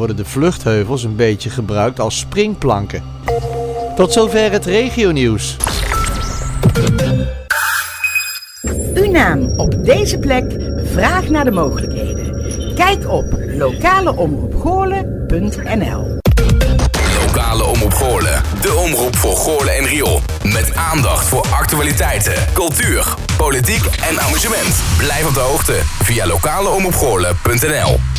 worden de vluchtheuvels een beetje gebruikt als springplanken. Tot zover het regionieuws. Uw naam op deze plek, vraag naar de mogelijkheden. Kijk op lokaleomroepgoorlen.nl Lokale Omroep Goorlen. De omroep voor Goorlen en Riool. Met aandacht voor actualiteiten, cultuur, politiek en amusement. Blijf op de hoogte via lokaleomroepgoorlen.nl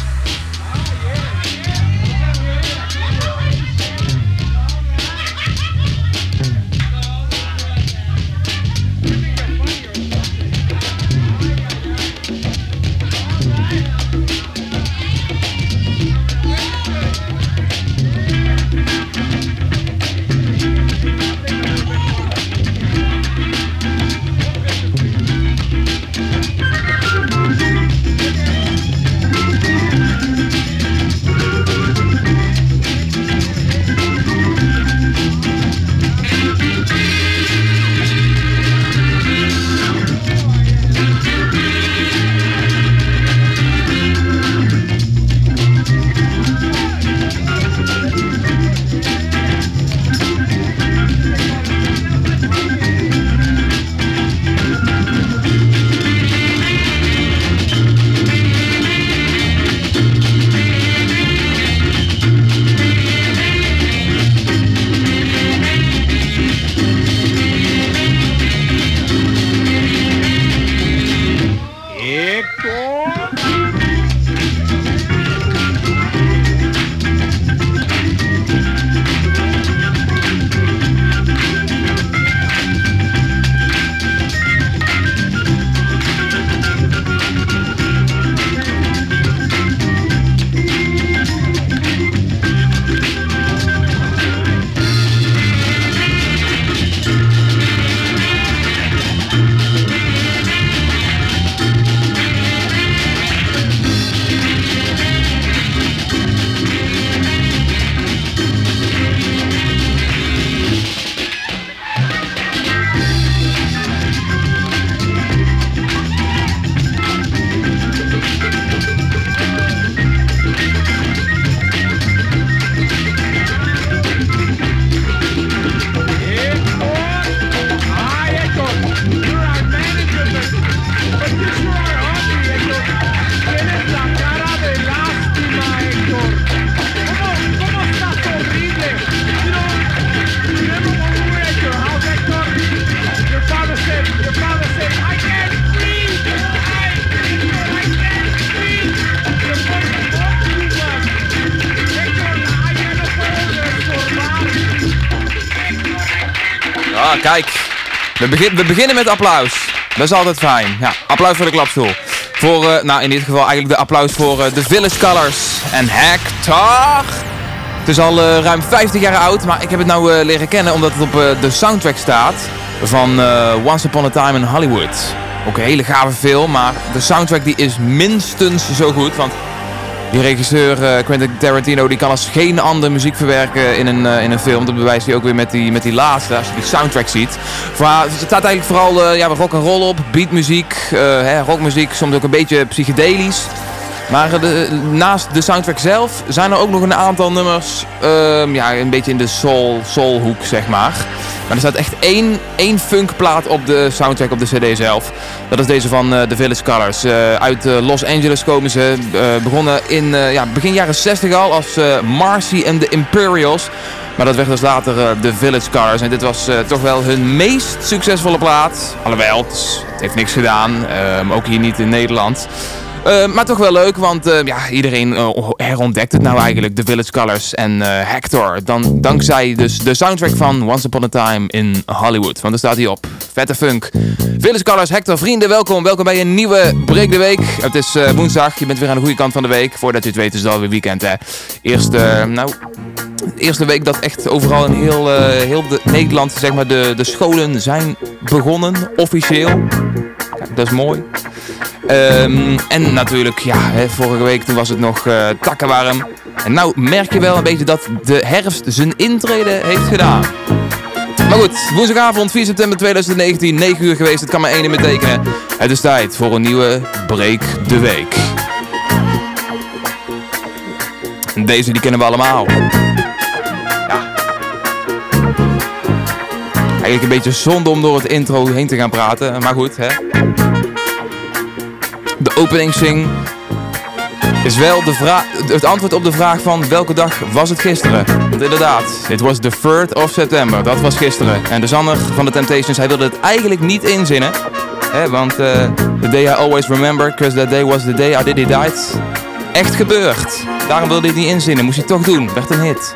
We, we beginnen met applaus. Dat is altijd fijn. Ja, applaus voor de klapstoel. Voor, eh, nou in dit geval eigenlijk de applaus voor uh, de Village Colors en Hector. Het is al uh, ruim 50 jaar oud, maar ik heb het nou leren kennen omdat het op de soundtrack staat van Once Upon a Time in Hollywood. Ook een hele gave film, maar de soundtrack die is minstens zo goed, want die regisseur Quentin Tarantino die kan als geen ander muziek verwerken in een, in een film. Dat bewijst hij ook weer met die, met die laatste, als je die soundtrack ziet. Voor, het staat eigenlijk vooral uh, ja, rock en roll op, beatmuziek, hè, rockmuziek, soms ook een beetje psychedelisch. Maar de, naast de soundtrack zelf zijn er ook nog een aantal nummers uh, ja, een beetje in de soul, soulhoek, zeg maar. Maar er staat echt één, één funkplaat op de soundtrack op de cd zelf. Dat is deze van The Village Colors. Uit Los Angeles komen ze. begonnen in ja, begin jaren 60 al als Marcy and the Imperials. Maar dat werd dus later The Village Colors. En dit was toch wel hun meest succesvolle plaat. Alhoewel, het, het heeft niks gedaan. Ehm, ook hier niet in Nederland. Uh, maar toch wel leuk, want uh, ja, iedereen uh, herontdekt het nou eigenlijk, The Village Colors en Hector. Dan, dankzij dus de soundtrack van Once Upon a Time in Hollywood. Want daar staat hij op. Vette funk. Village Colors, Hector, vrienden, welkom. Welkom bij een nieuwe Break de Week. Het is woensdag, je bent weer aan de goede kant van de week. Voordat je het weet is het alweer weekend, hè. Eerste, nou, eerste week dat echt overal in heel, heel de Nederland, zeg maar, de, de scholen zijn begonnen, officieel. Kijk, dat is mooi. Um, en natuurlijk, ja, hè, vorige week toen was het nog uh, takkenwarm. En nou merk je wel een beetje dat de herfst zijn intrede heeft gedaan. Maar goed, woensdagavond 4 september 2019, 9 uur geweest. Het kan maar één betekenen. Het is tijd voor een nieuwe Break de Week. Deze die kennen we allemaal. Ja. Eigenlijk een beetje zonde om door het intro heen te gaan praten. Maar goed, hè. Opening sing is wel de het antwoord op de vraag van welke dag was het gisteren? Want inderdaad, het was the 3rd of September. Dat was gisteren. En de zanger van de Temptations, hij wilde het eigenlijk niet inzinnen. Hè, want uh, the day I always remember, because that day was the day I did he died. Echt gebeurd. Daarom wilde hij het niet inzinnen. Moest hij toch doen. Werd een hit.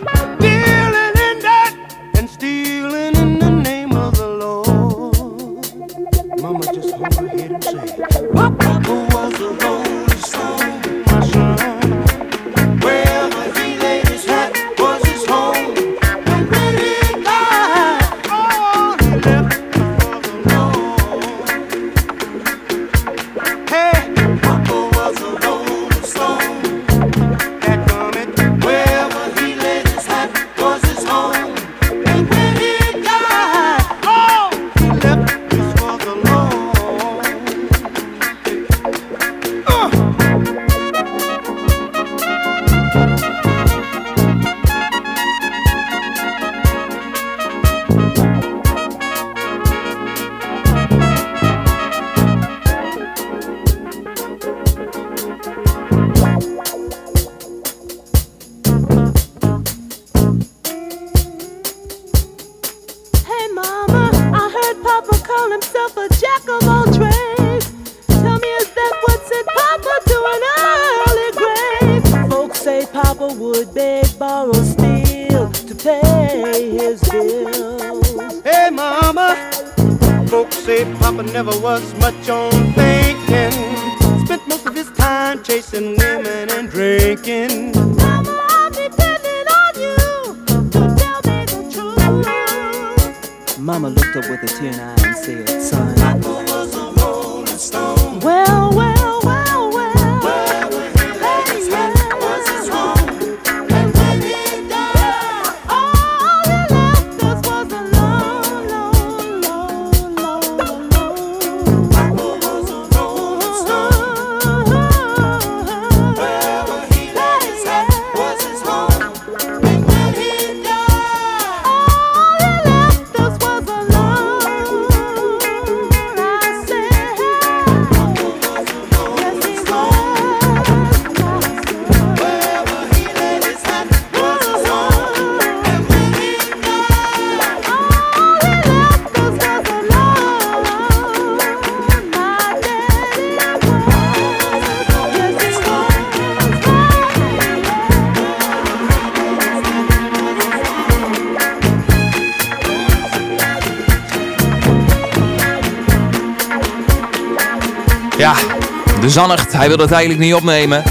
hij wilde het eigenlijk niet opnemen.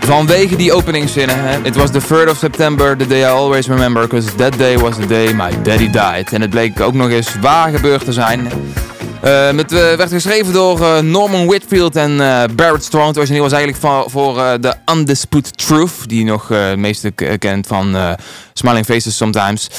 Vanwege die openingszinnen. Hè? It was the 3rd of September, the day I always remember, because that day was the day my daddy died. En het bleek ook nog eens waar gebeurd te zijn. Uh, het uh, werd geschreven door uh, Norman Whitfield en Barrett Strong. Het origineel was eigenlijk voor, The Undisputed Truth, die je nog het meeste kent van Smiling Faces Sometimes.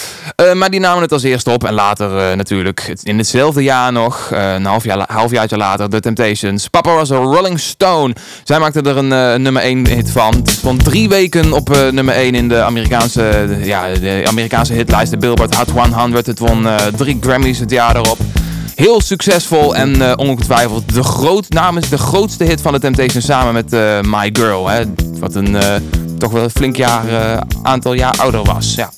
Maar die namen het als eerste op en later natuurlijk in hetzelfde jaar nog, een half jaar, later, The Temptations. Papa was a Rolling Stone. Zij maakte er een nummer 1 hit van. Het stond drie weken op nummer 1 in de Amerikaanse, ja, de Amerikaanse hitlijst, de Billboard Hot 100. Het won drie Grammys het jaar erop. Heel succesvol en ongetwijfeld de, groot, namens de grootste hit van de Temptations samen met My Girl. Hè, wat een toch wel een flink jaar, aantal jaar ouder was. Ja.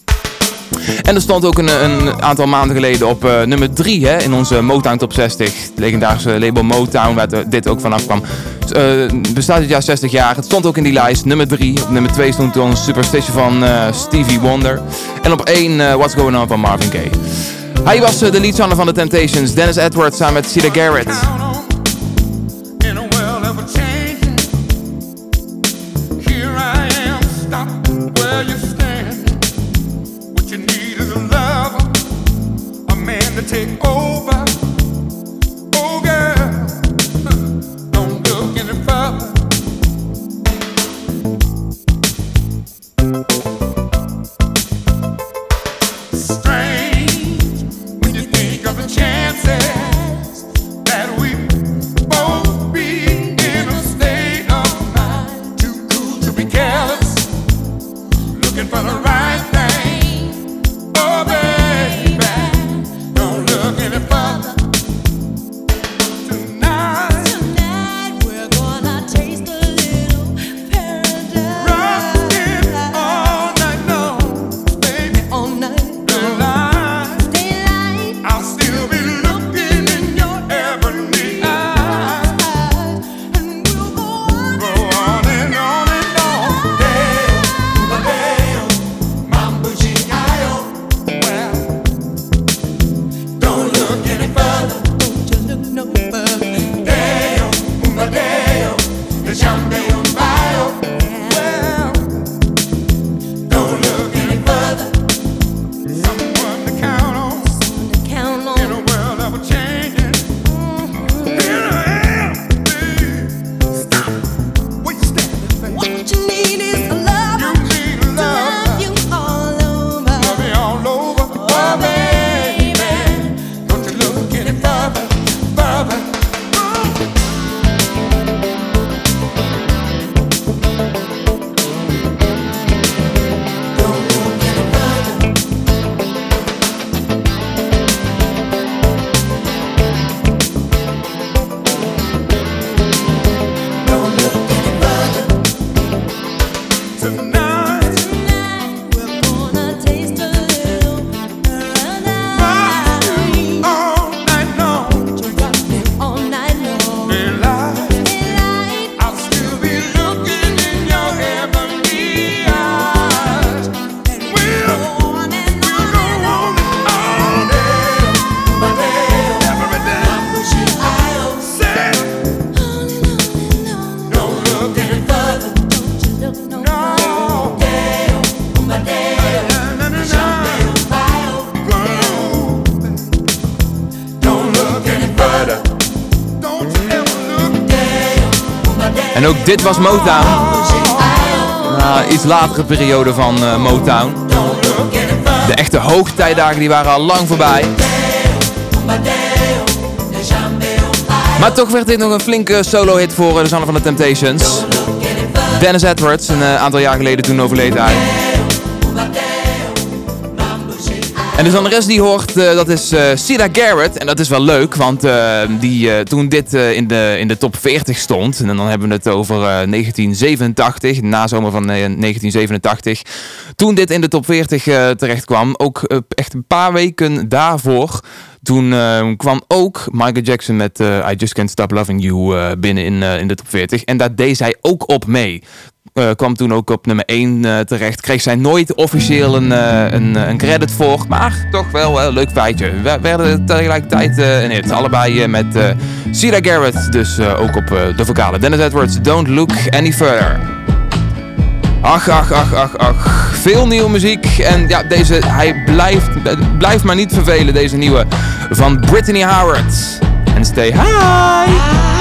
En er stond ook een, een aantal maanden geleden op nummer 3 hè, in onze Motown Top 60. Het legendarische label Motown, waar dit ook vanaf kwam. bestaat dit jaar 60 jaar. Het stond ook in die lijst. Nummer 3. Op nummer 2 stond toen Superstition van Stevie Wonder. En op 1 What's Going On van Marvin Gaye. Hij was eh, de leadzanger van The Temptations, Dennis Edwards samen met Cedar Garrett. Dit was Motown. Nou, iets latere periode van uh, Motown. De echte hoogtijdagen die waren al lang voorbij. Maar toch werd dit nog een flinke solo-hit voor de zanger van de Temptations. Dennis Edwards, een uh, aantal jaar geleden toen overleed hij. En de zangeres die hoort, uh, dat is uh, Sida Garrett. En dat is wel leuk, want uh, die, toen dit in, de, in de top 40 stond... en dan hebben we het over 1987, nazomer van 1987... toen dit in de top 40 terecht kwam, ook echt een paar weken daarvoor... Toen kwam ook Michael Jackson met I Just Can't Stop Loving You binnen in, in de top 40. En daar deed zij ook op mee eh, kwam toen ook op nummer 1 eh, terecht. Kreeg zij nooit officieel een, eh, een, een credit voor. Maar toch wel een leuk feitje. We werden tegelijkertijd uh, een hit. Allebei uh, met uh, Garrett. Dus ook op de vocalen. Dennis Edwards, Don't Look Any Further. Ach, ach, ach, ach, ach. Veel nieuwe muziek. En ja, deze, hij blijft, blijft maar niet vervelen, deze nieuwe. Van Brittany Howard. En stay high.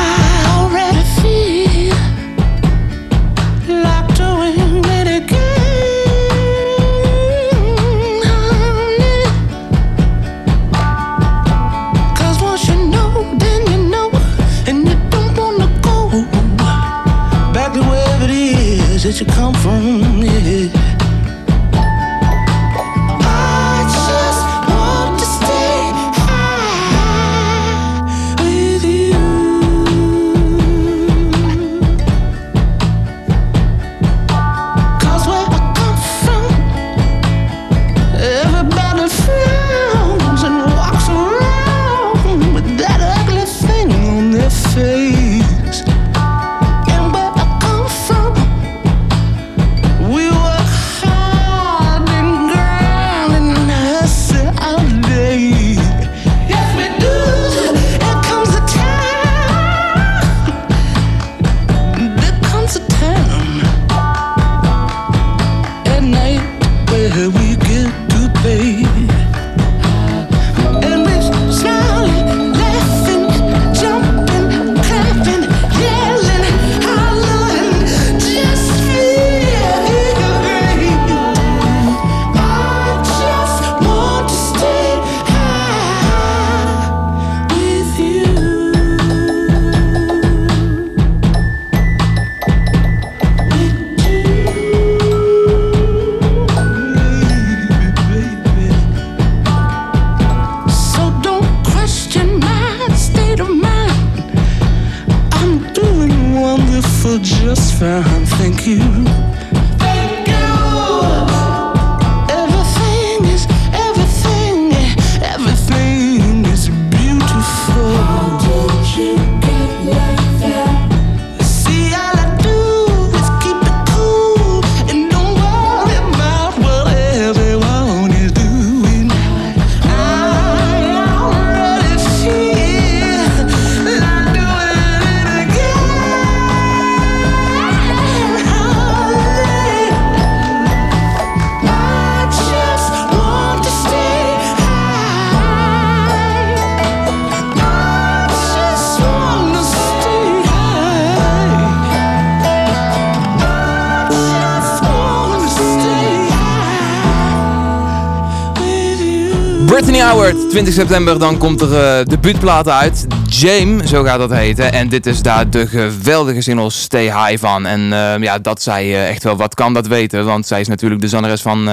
20 september, dan komt er uh, debuutplaat uit. Jame, zo gaat dat heten. En dit is daar de geweldige single Stay High van. En uh, ja, dat zij uh, echt wel wat kan dat weten. Want zij is natuurlijk de zangeres van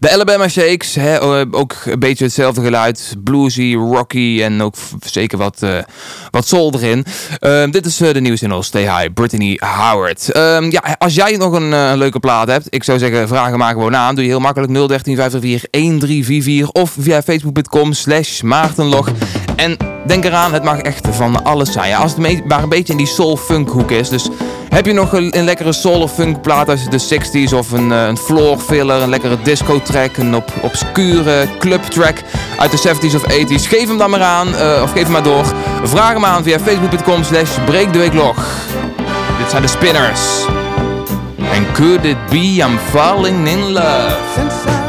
de Alabama Shakes. Hè? ook een beetje hetzelfde geluid. Bluesy, rocky en ook zeker wat, wat soul erin. Ehm, dit is de nieuwe single Stay High, Brittany Howard. Ehm, ja, als jij nog een leuke plaat hebt, ik zou zeggen vraag hem maar gewoon aan. Doe je heel makkelijk 013 534 1344 of via facebook.com slash maartenlog. En denk eraan, het mag echt van alles zijn. Als het maar een beetje in die soul-funk hoek is. Dus heb je nog een, lekkere soul of funk plaat uit de 60s of een, een floor filler, een lekkere disco track, een op, obscure club track uit de 70s of 80s. Geef hem dan maar aan uh, of geef hem maar door. Vraag hem aan via facebook.com slash. Dit zijn de spinners. And could it be I'm falling in love?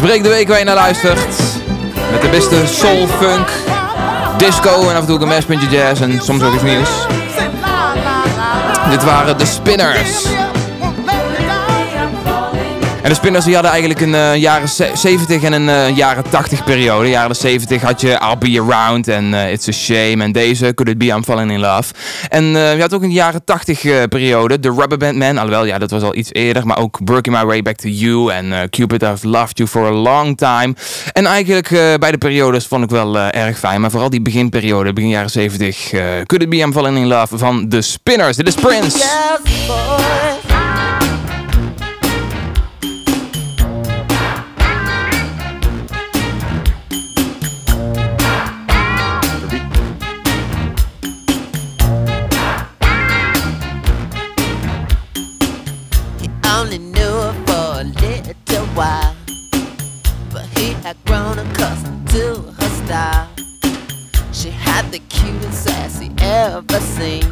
Breek de week waar je naar luistert. Met de beste soul, funk, disco en af en toe een mespuntje jazz en soms ook iets nieuws. Dit waren de Spinners. En de Spinners die hadden eigenlijk een eh, jaren ze- 70 en een eh, jaren 80 periode. De jaren 70 had je I'll Be Around en eh, It's a Shame en deze Could It Be I'm Falling in Love. En je had ook de jaren 80 eh, periode de Rubber Band Man. Alhoewel, ja, dat was al iets eerder. Maar ook Working My Way Back to You en Cupid I've Loved You for a Long Time. En eigenlijk beide periodes vond ik wel erg fijn. Maar vooral die beginperiode, begin jaren 70. eh Could It Be I'm Falling in Love van de Spinners. Dit is Prince. Had grown accustomed to her style. She had the cutest ass he ever seen.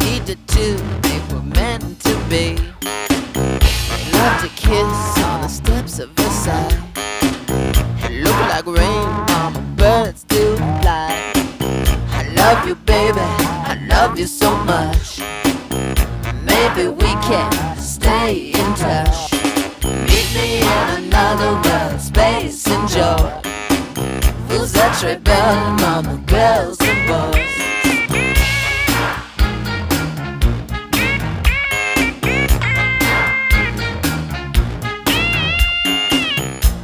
He did too, they were meant to be. They loved to kiss on the steps of Versailles. It looked like rain on birds do fly. I love you, baby, I love you so much. Maybe we can stay in touch. Meet me in another world, space and joy. Fools that rebel, mama, girls and boys.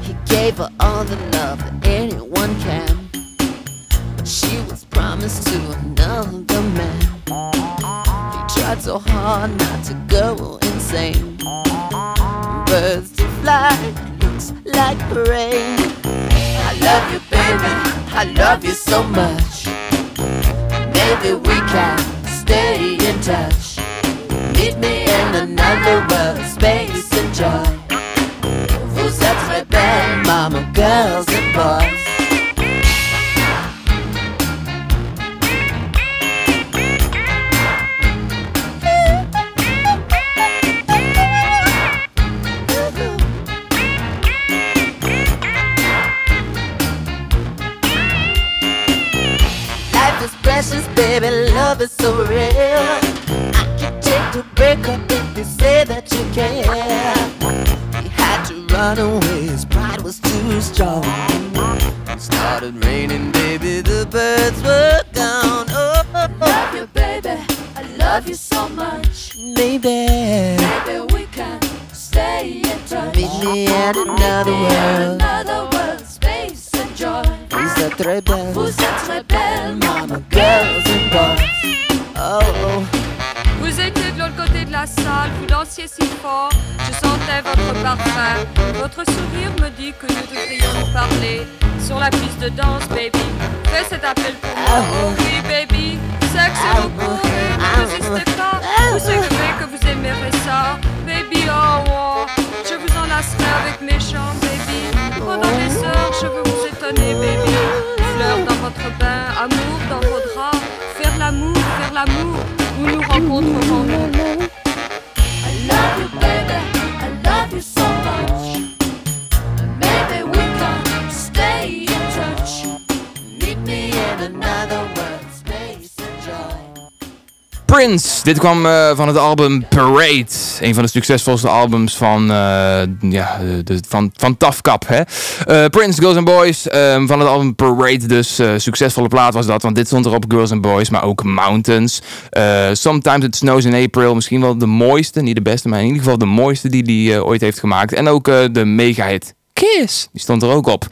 He gave her all the love that anyone can. But she was promised to another man. He tried so hard not to go insane. Birds to fly, looks like rain. I love you, baby. I love you so much. Maybe we can stay in touch. Meet me in another world, space and joy. Who's that rebel, mama, girls and boys? Baby, love is so real. I can take the break up if you say that you care. He had to run away, his pride was too strong. It Started raining, baby, the birds were gone. Oh, Love you, baby. I love you so much. baby, Maybe we can stay in touch. meet me at another world. Êtes très belle. Vous êtes très belle, Mama, girls and boys. Oh, Vous étiez de l'autre côté de la salle, vous dansiez si fort, je sentais votre parfum. Votre sourire me dit que nous devrions nous parler sur la piste de danse, baby. Fais cet appel pour moi, oh oui, baby. Sexe vous courez, ne résistez pas. Vous savez que vous aimerez ça, baby. Oh, oh. je vous enlacerai avec mes chants, baby. Pendant des heures, je veux vous étonner, baby. Fleurs dans votre bain, amour dans vos draps. Faire l'amour, faire l'amour, où nous rencontrerons-nous Prince. Dit kwam eh, van het album Parade. Een van de succesvolste albums van, eh, ja, de, van, van Tafkap. Hè? Eh, Prince, Girls and Boys. ehm, van het album Parade dus. succesvolle plaat was dat. Want dit stond erop Girls and Boys. Maar ook Mountains. Sometimes It Snows in April. Misschien wel de mooiste. Niet de beste, maar in ieder geval de mooiste die hij ooit heeft gemaakt. En ook de mega hit Kiss. Die stond er ook op.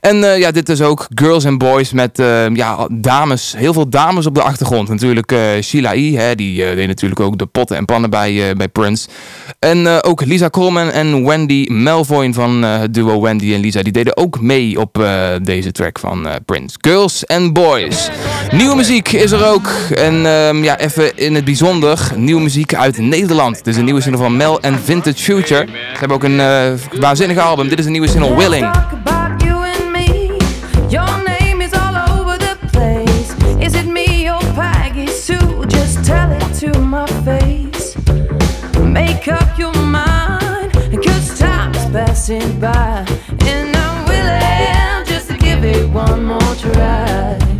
En eh, ja, dit is ook Girls and Boys met eh, ja, dames. Heel veel dames op de achtergrond. Natuurlijk eh Sheila E. Hè, die deed natuurlijk ook de potten en pannen bij, bij Prince. En ook Lisa Coleman en Wendy Melvoin van het duo Wendy en Lisa. Die deden ook mee op deze track van Prince. Girls and Boys. Nieuwe muziek is er ook. En ehm, ja, even in het bijzonder. Nieuwe muziek uit Nederland. Dit is een nieuwe single van Mel en Vintage Future. Ze hebben ook een waanzinnig album. Dit is een nieuwe single Willing. Talk about you and me. Your name is all over the place. Is it me or Peggy Sue? Just tell it to my face. Make up your mind, cause time's passing by. And I'm willing just to give it one more try.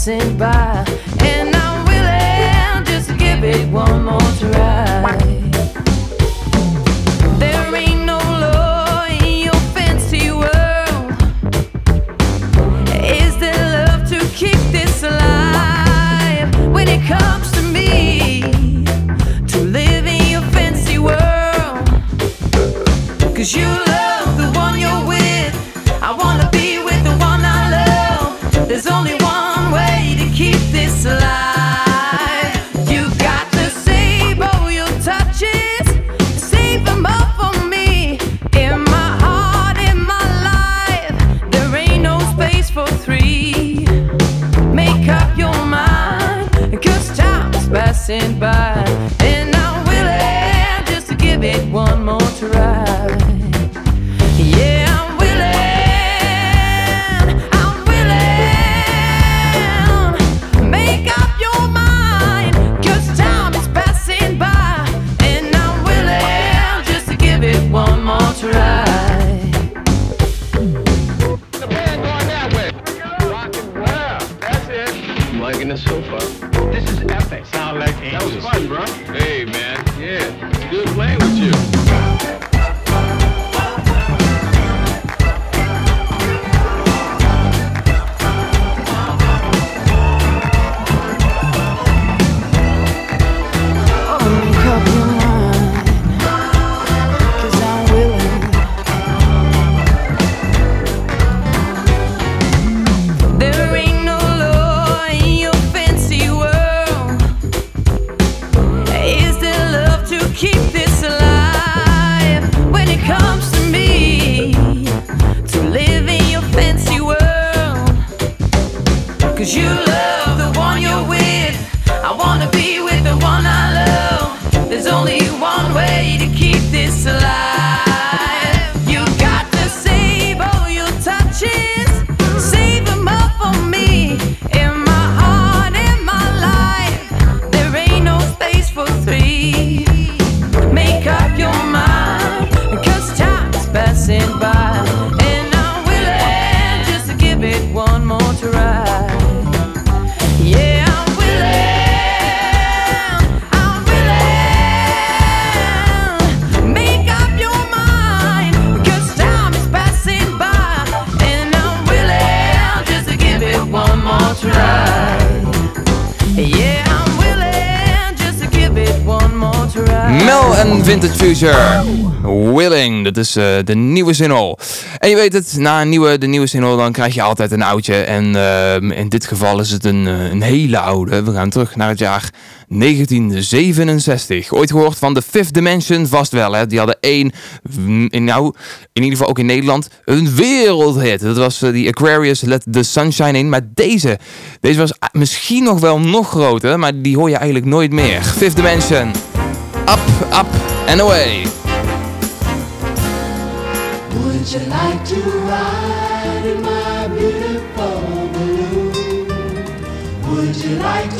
passing by, and I'm willing just to give it one more try. There ain't no law in your fancy world. Is there love to keep this alive when it comes to me? To live in your fancy world, Cause you passing by, and I'm willing just to give it one more try. like angels. That was fun, bro. Dat is eh, de nieuwe single. En je weet het, na een nieuwe, de nieuwe single dan krijg je altijd een oudje. En ehm, in dit geval is het een, eh, een hele oude. We gaan terug naar het jaar 1967. Ooit gehoord van The Fifth Dimension? Vast wel, hè. Die hadden één, mm, in, nou, in ieder geval ook in Nederland, een wereldhit. Dat was eh, die Aquarius Let the Sunshine In. Maar deze, deze was ah, misschien nog wel nog groter, maar die hoor je eigenlijk nooit meer. Fifth Dimension. Up, up and away. Would you like to ride in my beautiful balloon? Would you like to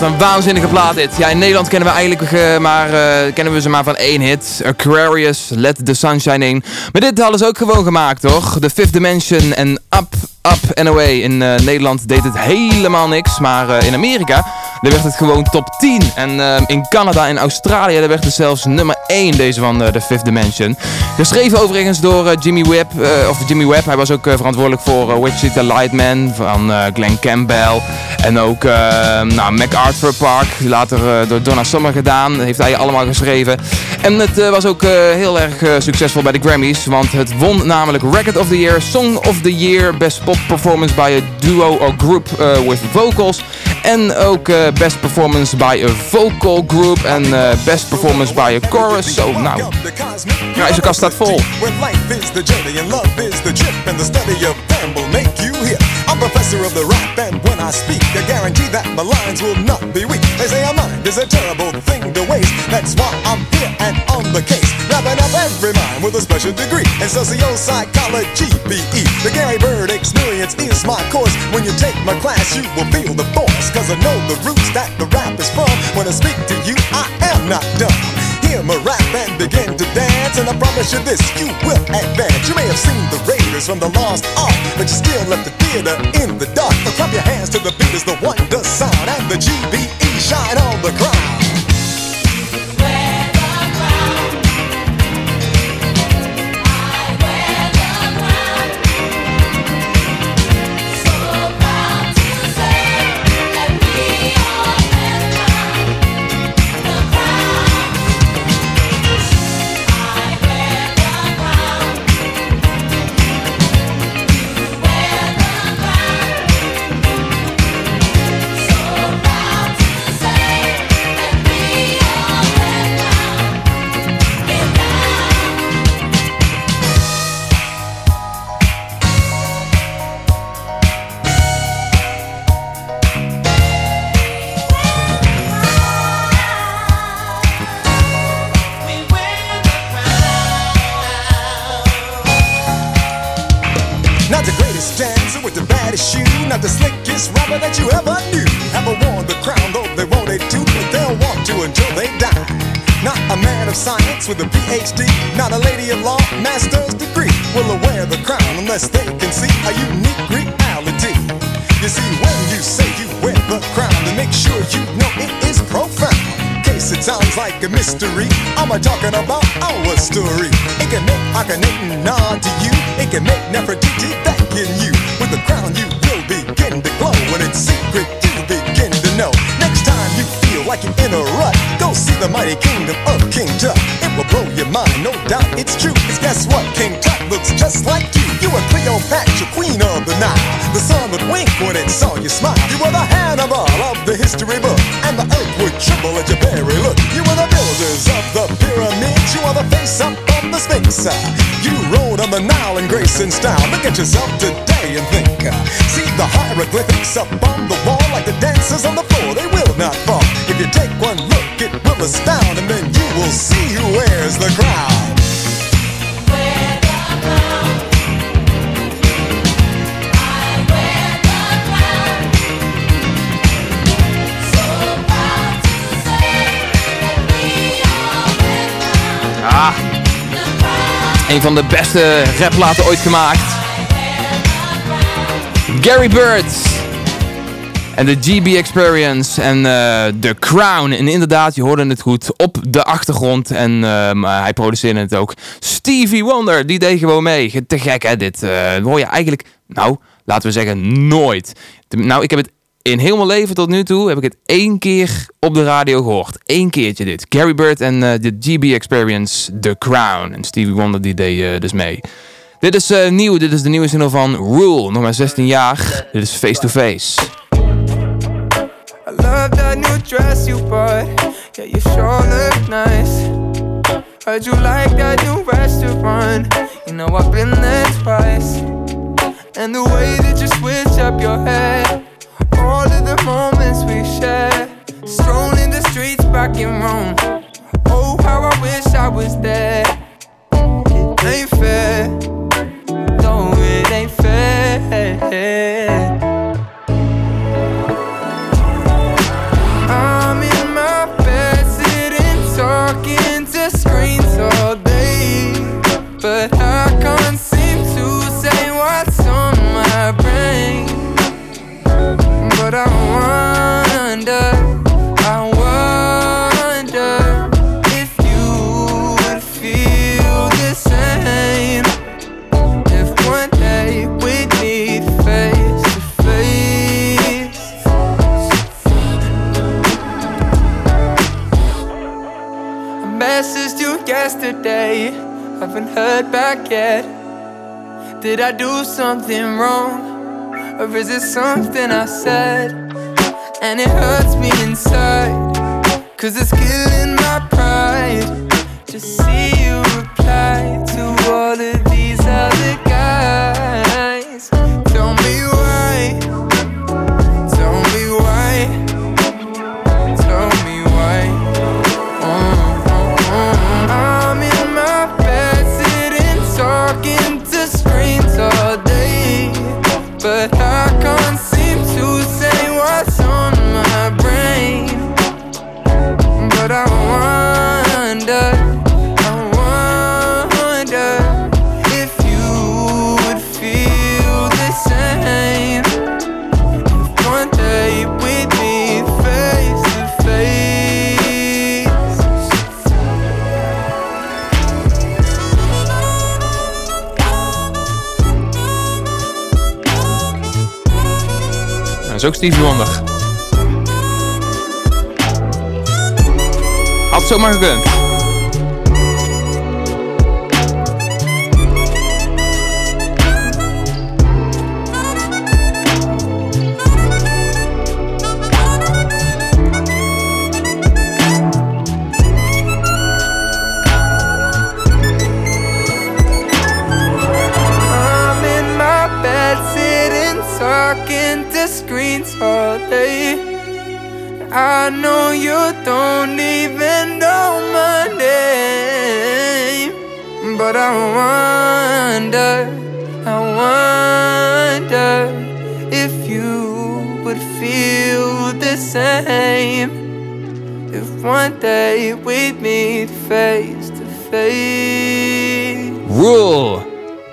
wat een waanzinnige plaat dit. Ja, in Nederland kennen we eigenlijk eh, maar, eh, kennen we ze maar van één hit. Aquarius, Let the Sunshine In. Maar dit hadden ze ook gewoon gemaakt, toch? The Fifth Dimension en Up, Up and Away. In eh, Nederland deed het helemaal niks. Maar in Amerika, daar werd het gewoon top 10. En eh, in Canada en Australië, daar werd het zelfs nummer 1, deze van eh, The Fifth Dimension. Geschreven overigens door eh, Jimmy Webb, of Jimmy Webb. Hij was ook verantwoordelijk voor uh, Wichita Lightman van Glenn Campbell. En ook nou, MacArthur Park, later door Donna Summer gedaan. Heeft hij allemaal geschreven. En het was ook heel erg succesvol bij de Grammys. Want het won namelijk Record of the Year, Song of the Year, Best Pop Performance by a Duo or Group with Vocals. En ook Best Performance by a Vocal Group. En eh, Best Performance by a Chorus. Zo, nou. Ja, deze kast staat vol. Will make you hear. I'm professor of the rap and when I speak, I guarantee that my lines will not be weak. They say a mind is a terrible thing to waste. That's why I'm here and on the case, wrapping up every mind with a special degree in socio-psychology, BE. The Gary Bird experience is my course. When you take my class, you will feel the force. Cause I know the roots that the rap is from. When I speak to you, I am not dumb. Hear my rap and begin to dance And I promise you this, you will advance. You may have seen the Raiders from the Lost Ark But you still left the theater in the dark. So clap your hands to the beat as the wonder sound And the GBE shine on the crowd not the slickest rapper that you ever knew. Ever worn the crown, though they wanted to, but they'll want to until they die. Not a man of science with a PhD, not a lady of law, master's degree will wear the crown unless they can see a unique reality. You see, when you say you wear the crown, then make sure you know it is profound. Case it sounds like a mystery, I'm a talking about our story. It can make Akhenaten nod to you, it can make Nefertiti thanking you. With the crown, you in a rut, go see the mighty kingdom of King Tut. It will blow your mind, no doubt it's true. Cause guess what? King Tut looks just like you. You were Cleopatra, queen of the Nile. The sun would wink when it saw you smile. You were the Hannibal of the history book, and the earth would tremble at your very look. You were the builders of the pyramids. You are the face up of the Sphinx. You rode on the Nile in grace and style. Look at yourself today and think. See the hieroglyphics up on the wall, like the dancers on the floor. They will not fall. You take one look, it will astound, and then you will see who wears the crown. Ah. Een van de beste raplaten ooit gemaakt. Gary Bird. En de GB Experience en eh The Crown. En inderdaad, je hoorde het goed, op de achtergrond. En eh, hij produceerde het ook. Stevie Wonder, die deed gewoon mee. Te gek hè, dit eh, hoor je eigenlijk, nou, laten we zeggen, nooit. Nou, ik heb het in heel mijn leven tot nu toe, heb ik het één keer op de radio gehoord. Eén keertje dit. Gary Bird en de GB Experience, The Crown. En Stevie Wonder, die deed dus mee. Dit is nieuw, dit is de nieuwe single van Rule, nog maar 16 jaar. Dit is Face to Face. I love that new dress you bought. Yeah, you sure look nice. Heard you like that new restaurant. You know I've been there twice. And the way that you switch up your hair. All of the moments we shared. Strolling the streets back in Rome. Oh, how I wish I was there. It ain't fair. No, it ain't fair. Wonder, I wonder if you would feel the same. If one day we'd meet face to face. I messaged you yesterday, haven't heard back yet. Did I do something wrong? Or is it something I said? And it hurts me inside, cause it's killing my pride. Just see you reply to all of these other guys. Is ook Stevie Wonder. Had zomaar gekund. Talking to screens all day. I know you don't even know my name, but I wonder, I wonder if you would feel the same. If one day we'd meet face to face. Rule.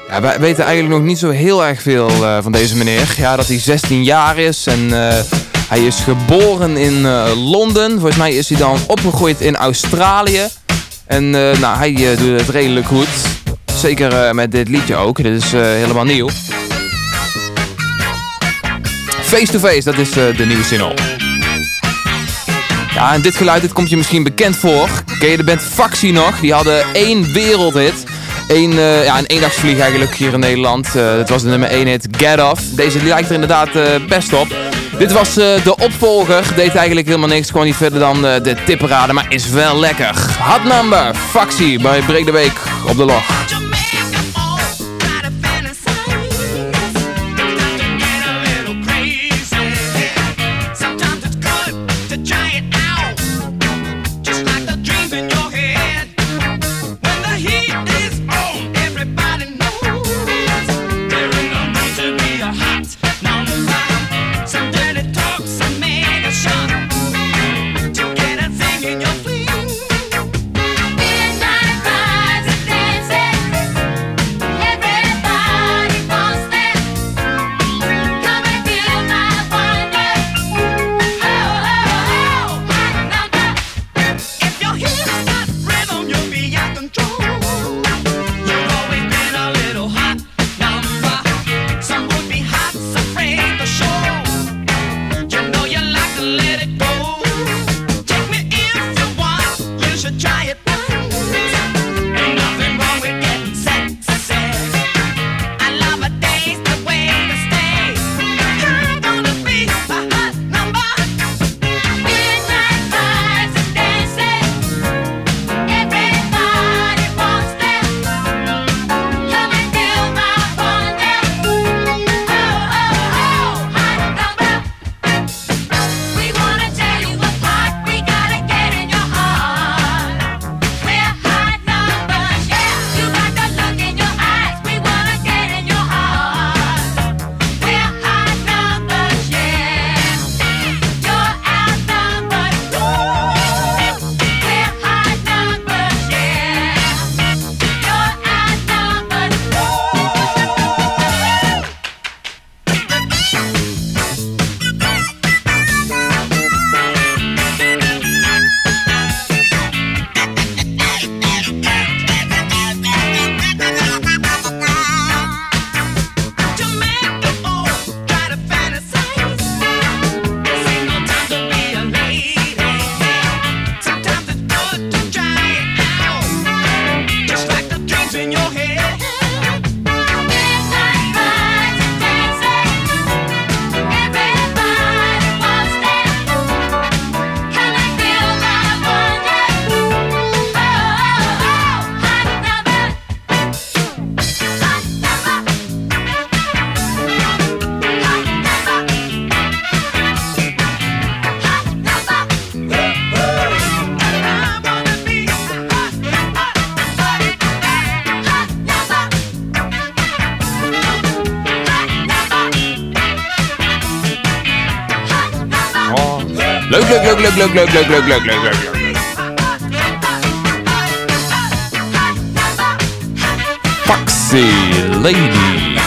Ja, wij weten eigenlijk nog niet zo heel erg veel eh, van deze meneer. Ja, dat hij 16 jaar is en eh, hij is geboren in eh, Londen. Volgens mij is hij dan opgegroeid in Australië. En nou, hij doet het redelijk goed. Zeker met dit liedje ook. Dit is helemaal nieuw. Face to Face, dat is de nieuwe single. Ja, en dit geluid dit komt je misschien bekend voor. Ken je de band Faxi nog? Die hadden één wereldhit. Eén, eh, ja, een eendagsvlieg eigenlijk hier in Nederland. Eh het was de nummer 1 hit Get Off. Deze lijkt er inderdaad eh, best op. Dit was de opvolger. Deed eigenlijk helemaal niks. Gewoon niet verder dan de tipperaden. Maar is wel lekker. Hot number. Faxi bij Breek de Week op de log. leuk, leuk, leuk, leuk, leuk, leuk, leuk. Foxy Lady.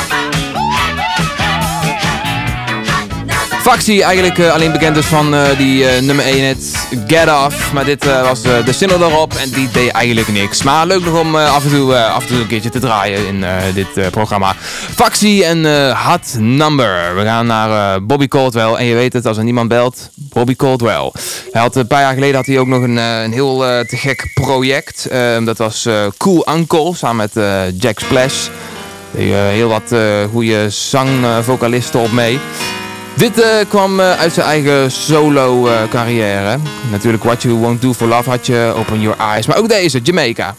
Foxy eigenlijk eh, alleen bekend is van eh, die eh, nummer 1 hit Get Off. Maar dit was de single daarop en die deed eigenlijk niks. Maar leuk nog om af, en toe, af en toe een keertje te draaien in dit programma. Foxy en eh, Hot Number. We gaan naar eh, Bobby Caldwell. En je weet het, als er niemand belt, Bobby Caldwell. Hij had, een paar jaar geleden had hij ook nog een, eh, een heel eh, te gek project. Eh, dat was eh, Cool Uncle samen met eh, Jack Splash. Eh, heel wat eh, goede zangvocalisten op mee. Dit eh, kwam eh, uit zijn eigen solo eh, carrière. Natuurlijk What You Won't Do For Love had je, Open Your Eyes. Maar ook deze, Jamaica.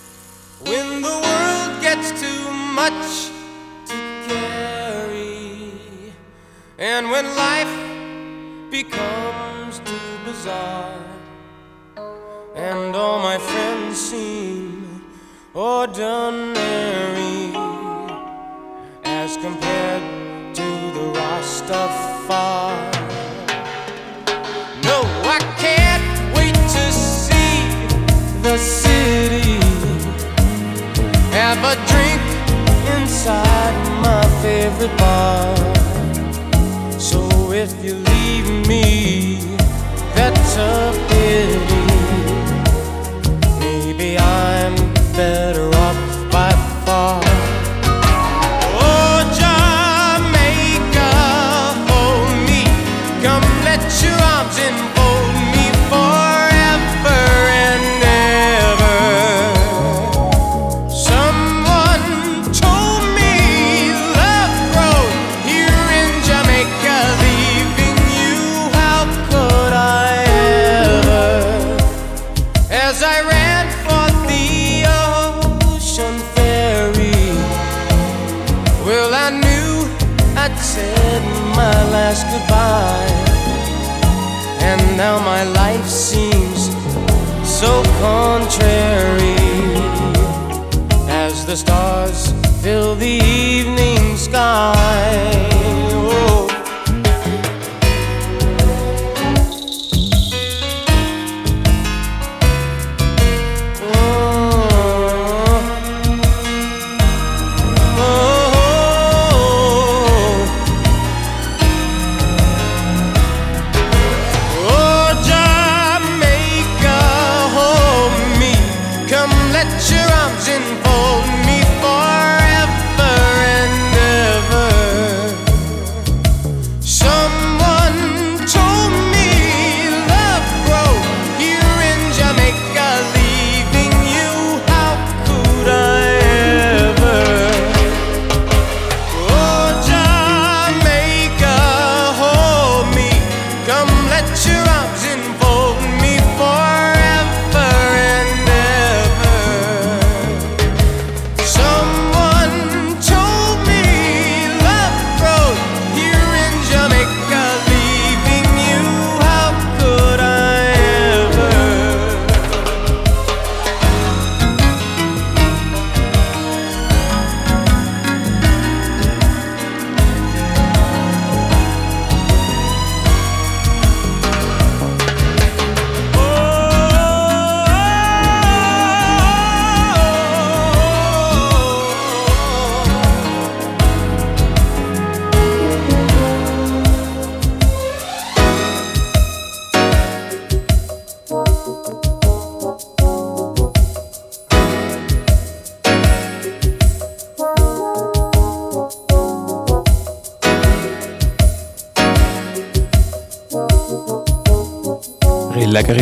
And when life becomes too bizarre, and all my friends seem ordinary as compared to lost afar. No, I can't wait to see the city. Have a drink inside my favorite bar. If you leave me, that's a pity.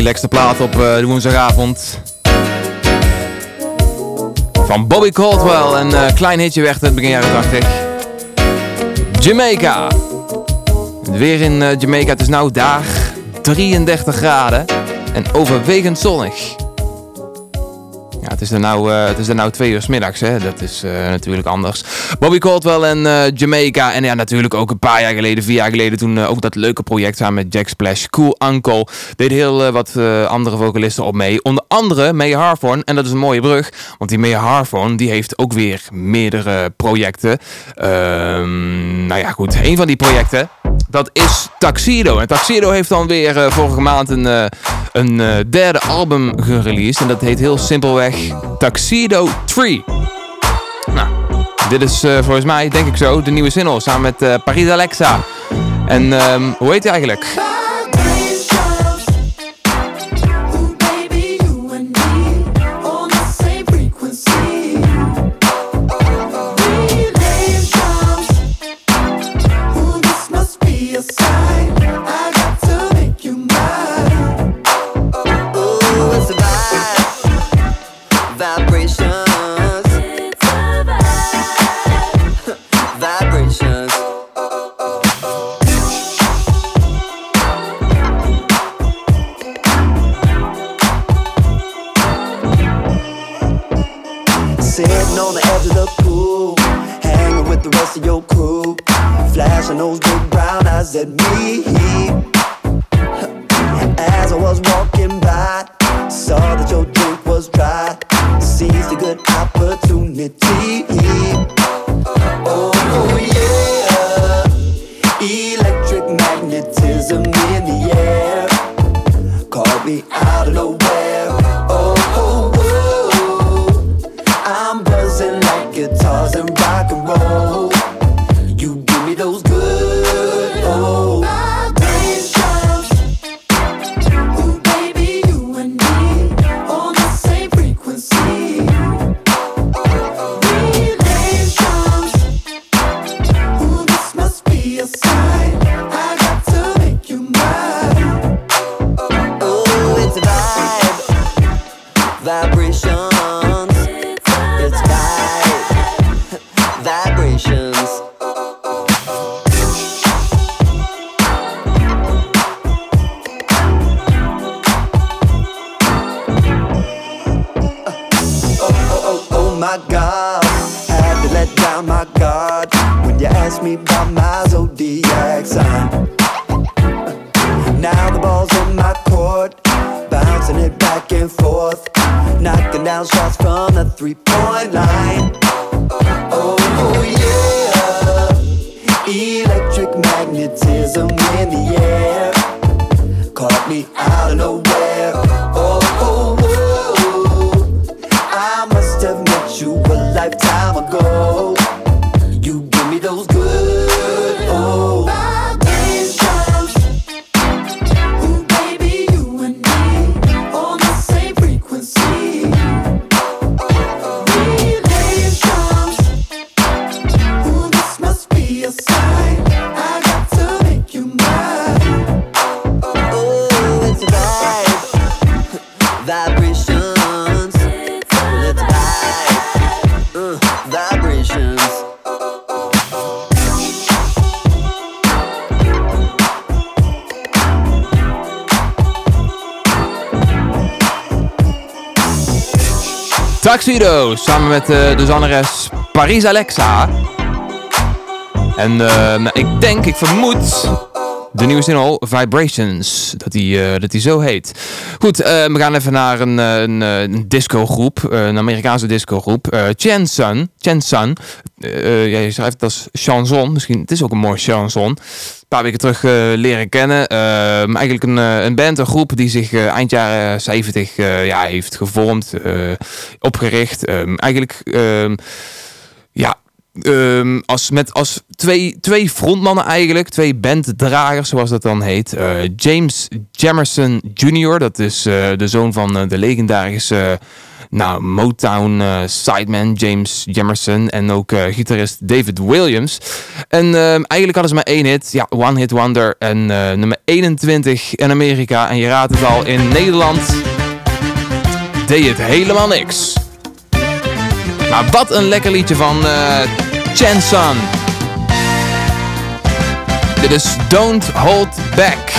Lekker relaxte plaat op eh, de woensdagavond. Van Bobby Caldwell. Een eh, klein hitje weg uit begin jaren 80. Jamaica. Het weer in eh, Jamaica. Het is nou dag 33 graden. En overwegend zonnig. Het is er nou, eh, het is er nou twee uur 's middags, hè. Dat is eh, natuurlijk anders. Bobby Caldwell en eh, Jamaica. En ja, natuurlijk ook een paar jaar geleden, vier jaar geleden, toen ook dat leuke project samen met Jack Splash, Cool Uncle. Deed heel wat andere vocalisten op mee. Onder andere May Harford. En dat is een mooie brug, want die May Harford, die heeft ook weer meerdere projecten. Ehm, nou ja, goed. Een van die projecten, dat is Tuxedo. En Tuxedo heeft dan weer eh, vorige maand een, eh, een eh, derde album gereleased. En dat heet heel simpelweg Tuxedo 3. Nou, dit is volgens mij, denk ik zo, de nieuwe single samen met Paris Alexa. En ehm, hoe heet hij eigenlijk? Those big brown eyes at me. As I was walking by, saw that your drink was dry. Seized a good opportunity. Oh, yeah. Electric magnetism in the air. Call me out. My zodiac sign. Now the ball's in my court, bouncing it back and forth, knocking down shots from the three point line. Uh, oh, oh yeah, electric magnetism in the air caught me out of nowhere. Uh, oh, oh, whoa. I must have met you a lifetime ago. Tuxedo, samen met eh, de zangeres Paris Alexa. En eh, ik denk, ik vermoed, de nieuwe single Vibrations, dat die, eh, dat die zo heet. Goed, eh, we gaan even naar een, eh, een, een discogroep, een Amerikaanse discogroep. Sun. Eh, eh, ja, je schrijft het als chanson, misschien, het is ook een mooi chanson. Een paar weken terug leren kennen. Ehm, eigenlijk een, een band, een groep die zich eind jaren 70 eh, ja, heeft gevormd, opgericht. Ehm, eigenlijk, ehm, ja, ehm, als, met als twee, twee frontmannen eigenlijk, twee banddragers zoals dat dan heet. Eh, James Jamerson Jr., dat is eh, de zoon van eh, de legendarische nou, Motown sideman James Jamerson en ook eh, gitarist David Williams. En ehm, eigenlijk hadden ze maar één hit, ja, One Hit Wonder en nummer 21 in Amerika. En je raadt het al, in Nederland deed het helemaal niks. Maar wat een lekker liedje van Chen Dit is Don't Hold Back.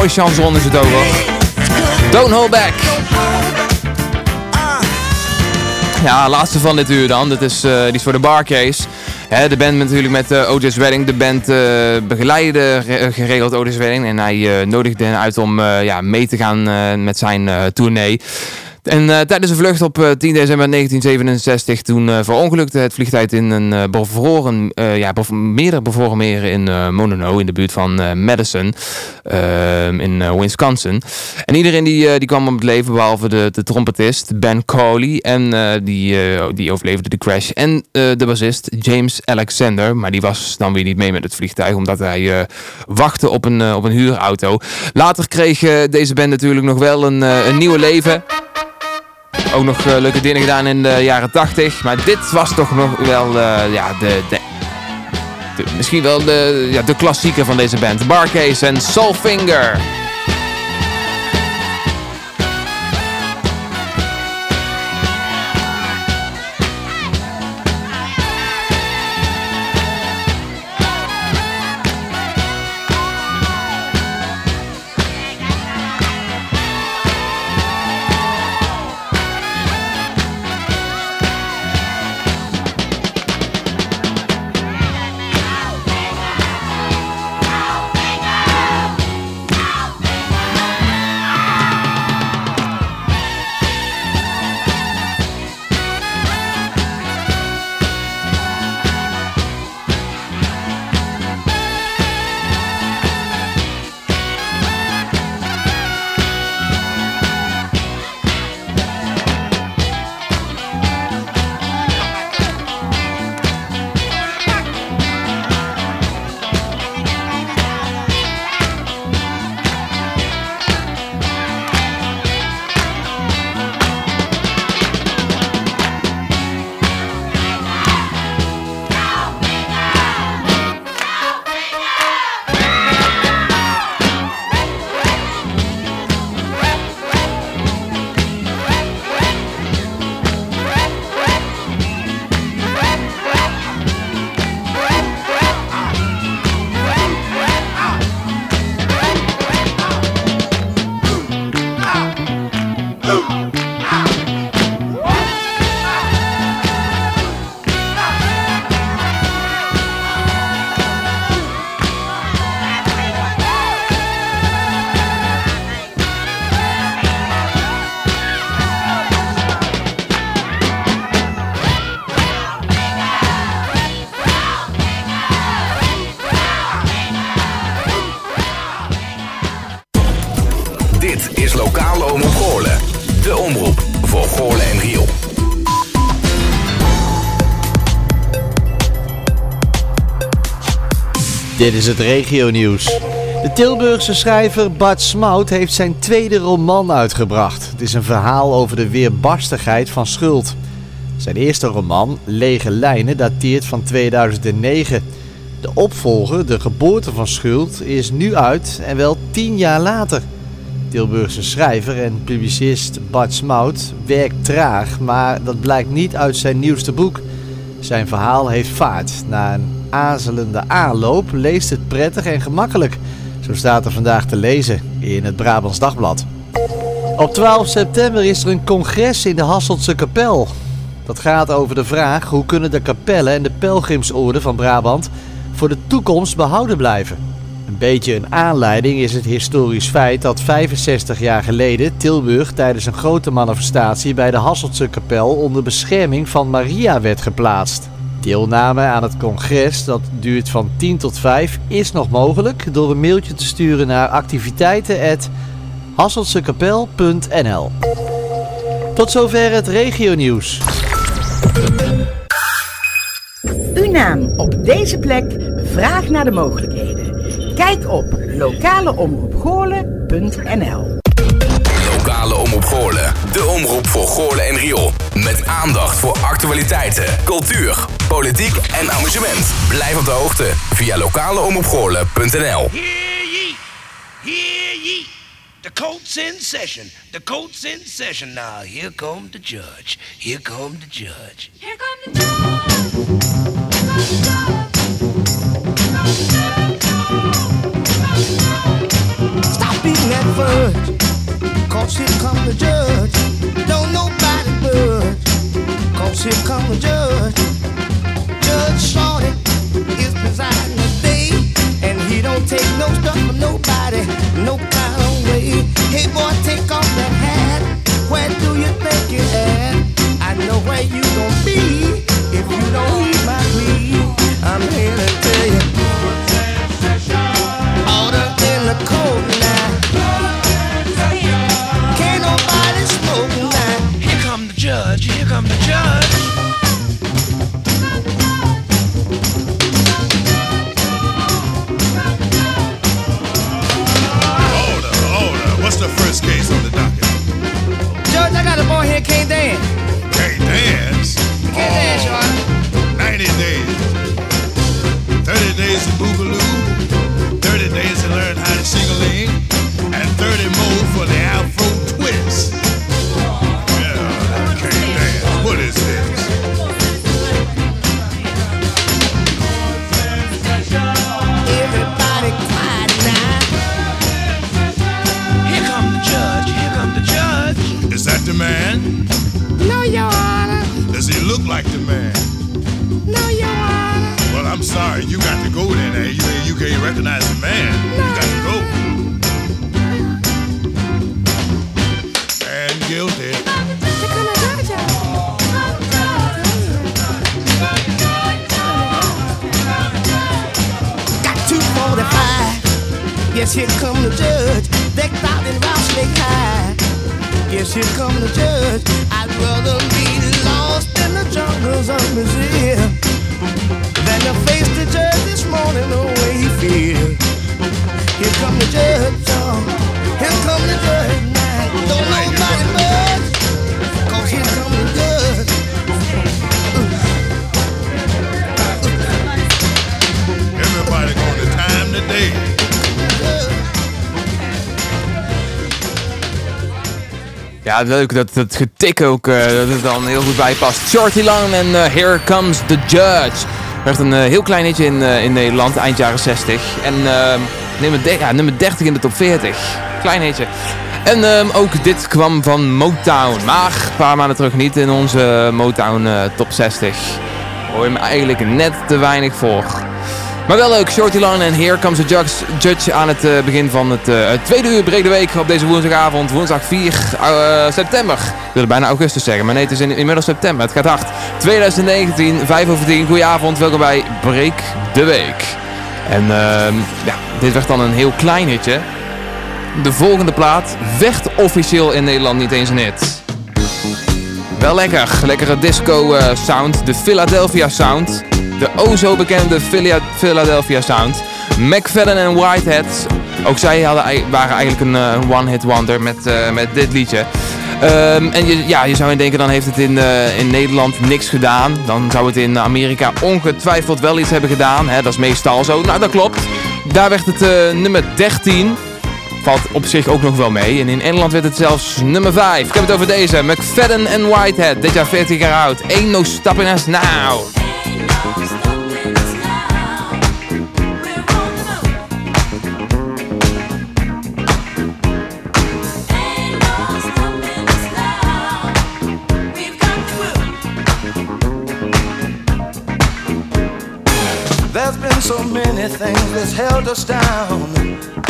Mooi chanson is het hoor. Don't hold back. Ja, laatste van dit uur dan. Dat is, eh, die is voor de Barcase. Hè, de band natuurlijk met eh, Otis Redding. De band eh, begeleidde ge- geregeld Otis Redding. En hij nodigde hen uit om ja, mee te gaan met zijn tournee. En eh, tijdens een vlucht op eh, 10 december 1967 toen eh, verongelukte het vliegtuig in een eh, bevroren, eh, ja, meerdere bevroren meren in eh Monono in de buurt van eh, Madison eh, in eh, Wisconsin. En iedereen die, eh, die kwam om het leven behalve de, de trompetist Ben Coley en eh, die, eh, die overleefde de crash en eh, de bassist James Alexander, maar die was dan weer niet mee met het vliegtuig omdat hij eh, wachtte op een, eh, op een huurauto. Later kreeg eh, deze band natuurlijk nog wel een, eh, een nieuwe leven. Ook nog eh, leuke dingen gedaan in de jaren 80. Maar dit was toch nog wel eh, ja, de, de, misschien wel de, ja, de klassieker van deze band. Barcase en Soulfinger. Dit is het regionieuws. De Tilburgse schrijver Bart Smout heeft zijn tweede roman uitgebracht. Het is een verhaal over de weerbarstigheid van schuld. Zijn eerste roman, Lege Lijnen, dateert van 2009. De opvolger, De Geboorte van Schuld, is nu uit en wel tien jaar later. Tilburgse schrijver en publicist Bart Smout werkt traag, maar dat blijkt niet uit zijn nieuwste boek. Zijn verhaal heeft vaart. Na een azelende aanloop leest het prettig en gemakkelijk. Zo staat er vandaag te lezen in het Brabants Dagblad. Op 12 september is er een congres in de Hasseltse kapel. Dat gaat over de vraag hoe kunnen de kapellen en de pelgrimsorde van Brabant voor de toekomst behouden blijven. Een beetje een aanleiding is het historisch feit dat 65 jaar geleden Tilburg tijdens een grote manifestatie bij de Hasseltse kapel onder bescherming van Maria werd geplaatst. Deelname aan het congres, dat duurt van 10 tot 5, is nog mogelijk door een mailtje te sturen naar activiteiten.hasseltsekapel.nl Tot zover het regionieuws. Uw naam op deze plek, vraag naar de mogelijkheden. Kijk op lokaleomroepgoorlen.nl Lokale Omroep Goorlen. De omroep voor Goorlen en Riool. Met aandacht voor actualiteiten, cultuur, politiek en amusement. Blijf op de hoogte via lokaleomroepgoorlen.nl Hear ye, hear ye. The court's in session. The court's in session now. Here come the judge. Here come the judge. Here come the judge. fudge. Cause here come the judge. Don't nobody budge. Cause here come the judge. Judge Shorty is presiding today. And he don't take no stuff from nobody, no kind of way. Hey boy, take off that hat. Where do you think you're at? I know where you gon' be if you don't come the judge. Leuk dat dat getik ook eh, dat het dan heel goed bij past. Shorty Long en eh, Here Comes the Judge. Werd een eh, heel klein hitje in, in Nederland, eind jaren 60. En eh, nummer, de- ja, nummer 30 in de top 40. Klein hitje. En ehm, ook dit kwam van Motown. Maar een paar maanden terug niet in onze Motown top 60. Hoor je me eigenlijk net te weinig voor. Maar wel leuk, Shorty Long en Here Comes the Judge, judge aan het eh, begin van het, eh, het tweede uur brede week op deze woensdagavond, woensdag 4 eh, september. Ik wilde bijna augustus zeggen, maar nee, het is in, inmiddels september. Het gaat hard. 2019, 5 over 10, goedenavond, welkom bij Break de Week. En ehm, ja, dit werd dan een heel klein hitje. De volgende plaat werd officieel in Nederland niet eens een hit. Wel lekker. Lekkere disco eh, sound. De Philadelphia sound. De o zo bekende Philadelphia sound. McFadden en Whitehead. Ook zij hadden, waren eigenlijk een eh, one-hit wonder met, eh, met dit liedje. Ehm, en je, ja, je zou denken, dan heeft het in, in Nederland niks gedaan. Dan zou het in Amerika ongetwijfeld wel iets hebben gedaan. Hè? Dat is meestal zo. Nou, dat klopt. Daar werd het nummer 13. Valt op zich ook nog wel mee. En in Engeland werd het zelfs nummer 5. Ik heb het over deze. McFadden en Whitehead. Dit jaar 40 jaar oud. Ain't no stopping us now. So many things that's held us down.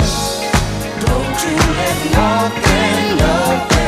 don't you let nothing, nothing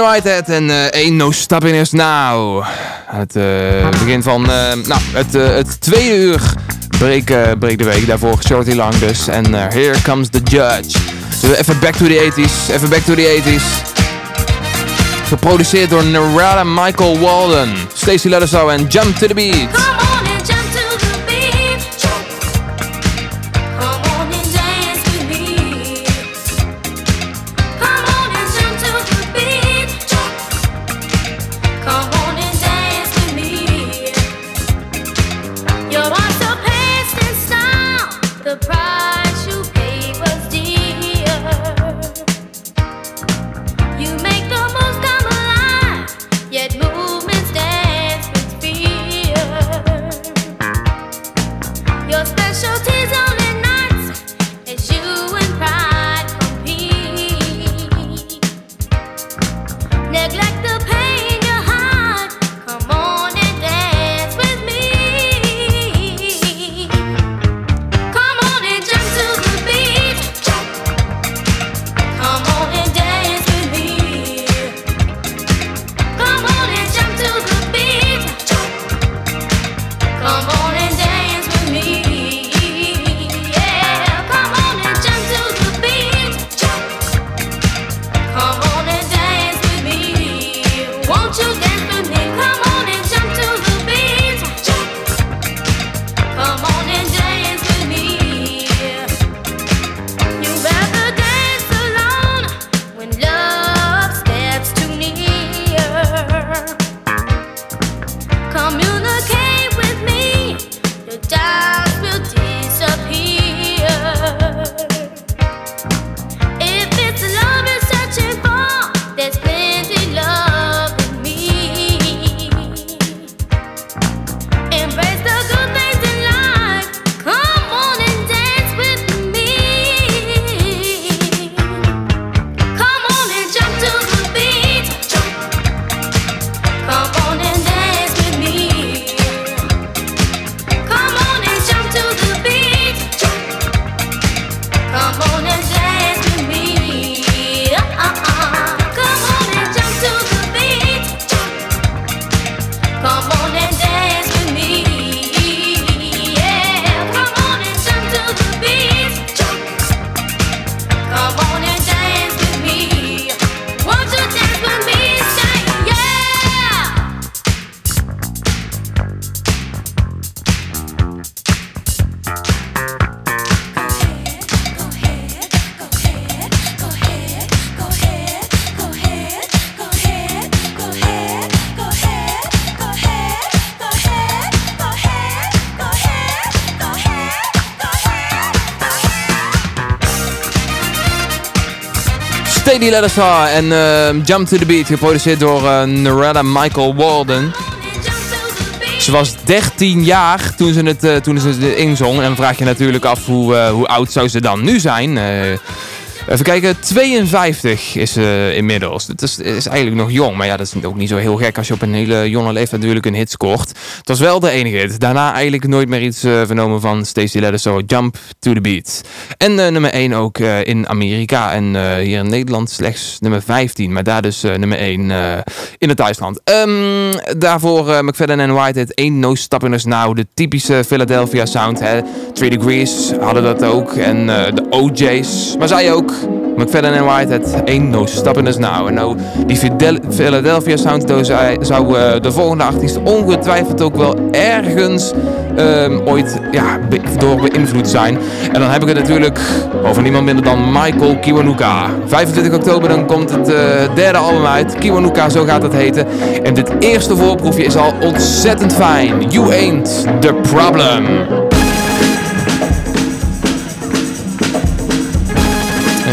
Whitehead en eh Ain't No Stopping Us Now. Het eh, begin van eh, nou, het, het tweede uur breek, breek de week. Daarvoor Shorty Lang dus. En Here Comes the Judge. Even back to the 80s. Even back to the 80s. Geproduceerd door Narada Michael Walden. Stacey Ledderso en Jump to the Beat. Steady Leddersaw en eh, Jump to the Beat. Geproduceerd door eh, Narada Michael Walden. Ze was 13 jaar toen ze het, eh, toen ze het inzong. En dan vraag je natuurlijk af hoe, eh, hoe oud zou ze dan nu zijn. Even kijken, 52 is ze inmiddels. Dat is, is eigenlijk nog jong. Maar ja, dat is ook niet zo heel gek als je op een hele jonge leeftijd natuurlijk een hit scoort. Was wel de enige. Daarna eigenlijk nooit meer iets eh, vernomen van Stacey Leddersaw. Jump to the Beat. En eh, nummer 1 ook eh, in Amerika. En hier in Nederland slechts nummer 15. Maar daar dus nummer 1 eh, in het thuisland. Ehm, daarvoor McFadden en Whitehead. Ain't No Stopping Us Now. De typische Philadelphia sound. Hè. Degrees hadden dat ook. En de OJ's. Maar zij ook. McFadden en Whitehead. Ain't No Stopping Us Now. En nou, die Philadelphia sound zou, eh, de volgende artiest ongetwijfeld ook wel ergens ehm, ooit ja, door beïnvloed zijn. En dan heb ik het natuurlijk over niemand minder dan Michael Kiwanuka. 25 oktober dan komt het eh, derde album uit. Kiwanuka, zo gaat het heten. En dit eerste voorproefje is al ontzettend fijn. You ain't the problem.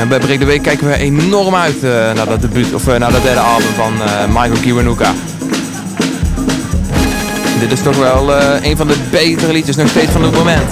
Bij Breek de Week kijken we enorm uit eh, naar dat debuut, of eh, naar dat derde album van eh, Michael Kiwanuka. Dit is toch wel een van de betere liedjes nog steeds van het moment.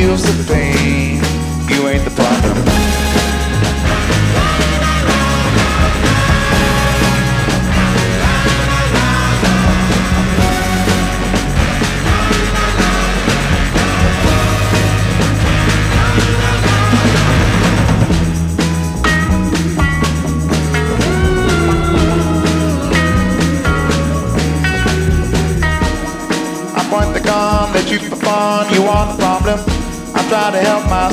heals the pain. You ain't the problem.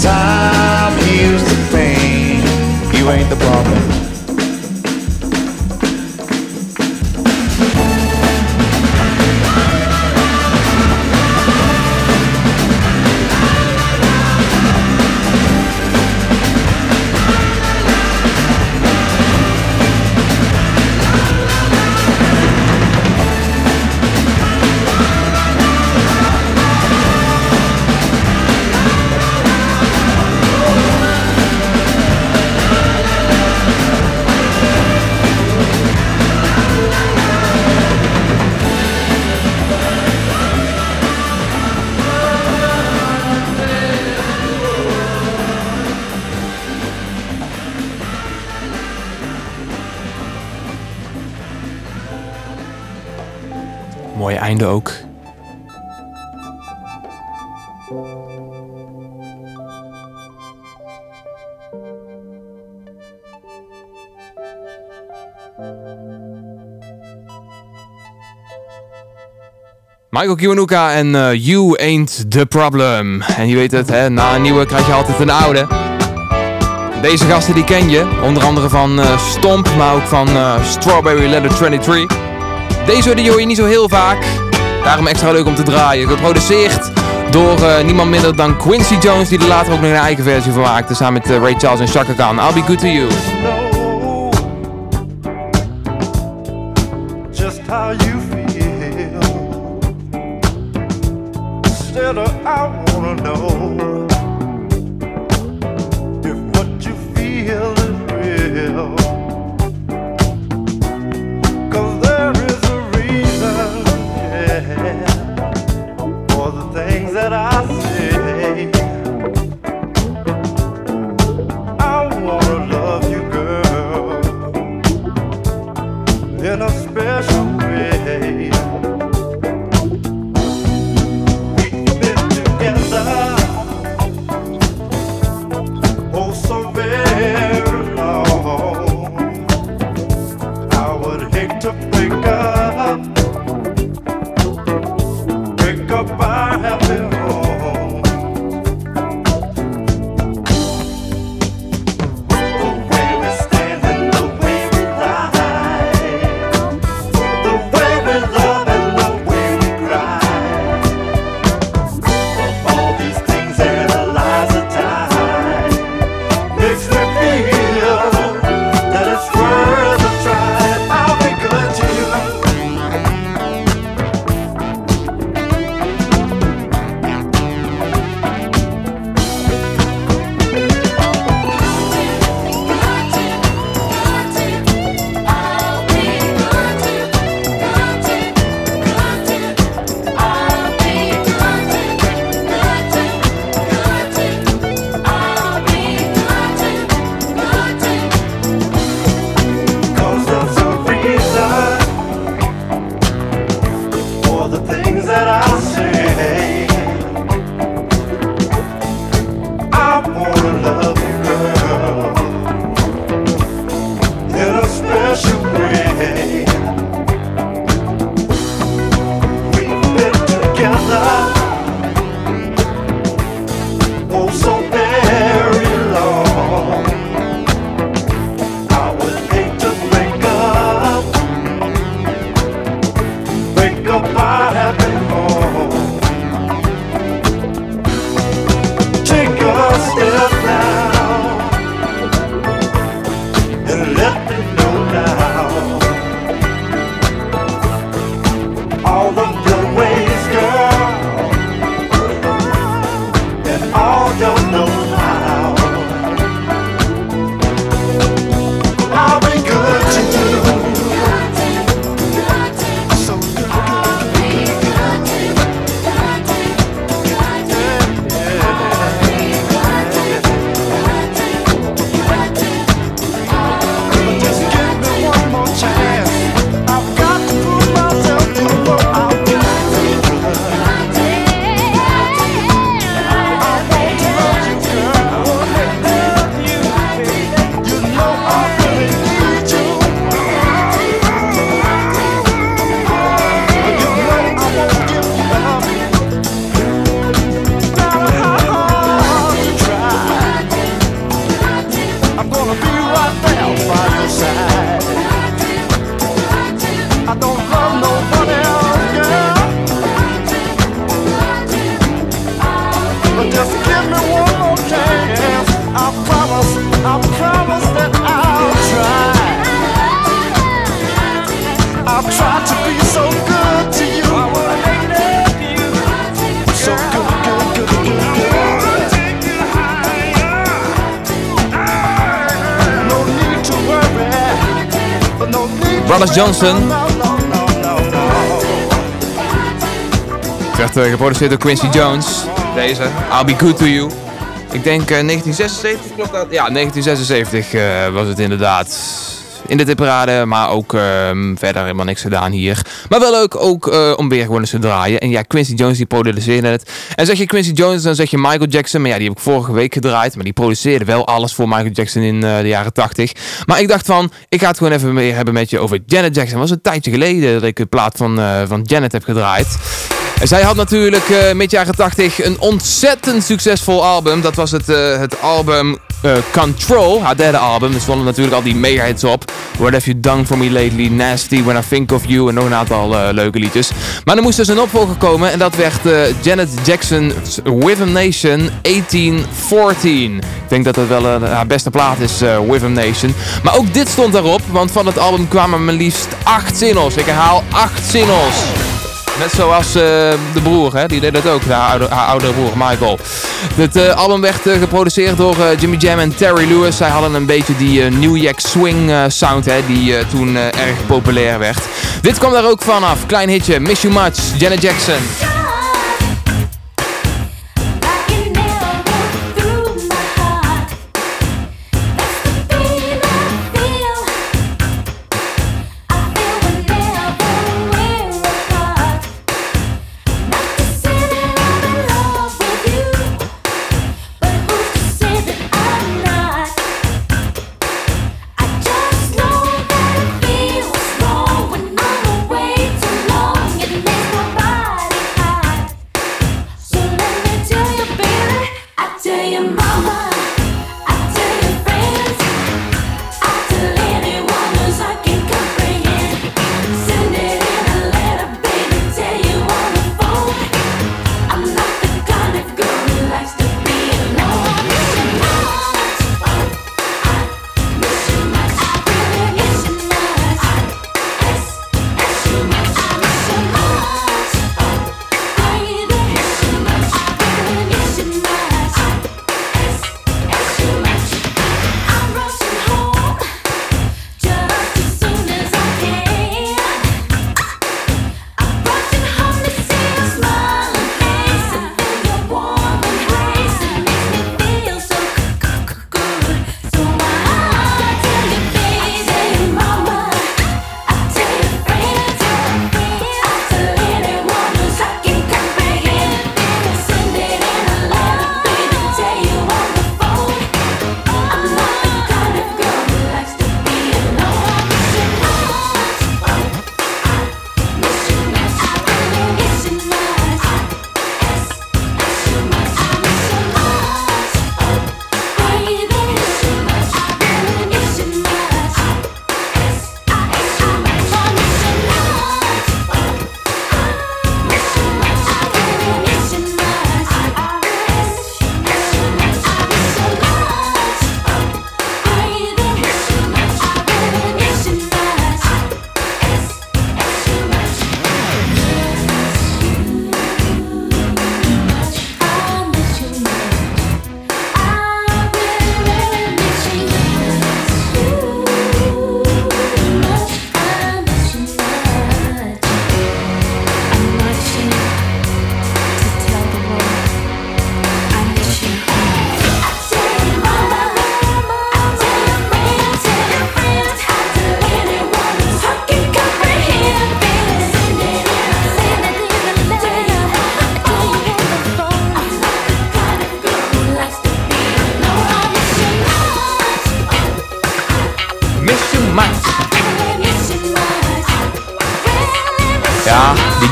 Time heals the pain. You ain't the problem. Michael Kiwanuka en eh, You Ain't The Problem. En je weet het, hè, na een nieuwe krijg je altijd een oude. Deze gasten die ken je, onder andere van eh, Stomp, maar ook van eh, Strawberry Letter 23. Deze hoor je niet zo heel vaak, daarom extra leuk om te draaien. Geproduceerd door niemand minder dan Quincy Jones, die er later ook nog een eigen versie van maakte, samen met Ray Charles en Chaka Khan. I'll be good to you. I wanna know Brothers Johnson. Het werd eh, geproduceerd door Quincy Jones. Deze, I'll Be Good To You. Ik denk eh, 1976, klopt dat? Ja, 1976 eh, was het inderdaad. In de tipperade, maar ook ehm, verder helemaal niks gedaan hier. Maar wel leuk ook eh, om weer gewoon eens te draaien. En ja, Quincy Jones die produceerde het. En zeg je Quincy Jones, dan zeg je Michael Jackson. Maar ja, die heb ik vorige week gedraaid. Maar die produceerde wel alles voor Michael Jackson in eh, de jaren 80. Maar ik dacht van, ik ga het gewoon even hebben met je over Janet Jackson. Het was een tijdje geleden dat ik de plaat van, eh, van Janet heb gedraaid. En zij had natuurlijk eh mid jaren 80 een ontzettend succesvol album. Dat was het, het album Control, haar derde album. Er stonden natuurlijk al die mega hits op. What Have You Done For Me Lately, Nasty, When I Think Of You en nog een aantal eh, leuke liedjes. Maar er moest dus een opvolger komen en dat werd eh, Janet Jackson's Rhythm Nation 1814. Ik denk dat dat wel eh, haar beste plaat is, eh Rhythm Nation. Maar ook dit stond daarop, want van het album kwamen maar liefst acht singles. Ik herhaal acht singles. Net zoals eh, de broer, hè? die deed dat ook, haar, oude, haar oudere broer Michael. Het eh, album werd eh, geproduceerd door Jimmy Jam en Terry Lewis. Zij hadden een beetje die New Jack Swing sound, hè, die toen erg populair werd. Dit kwam daar ook vanaf. Klein hitje, Miss You Much, Janet Jackson.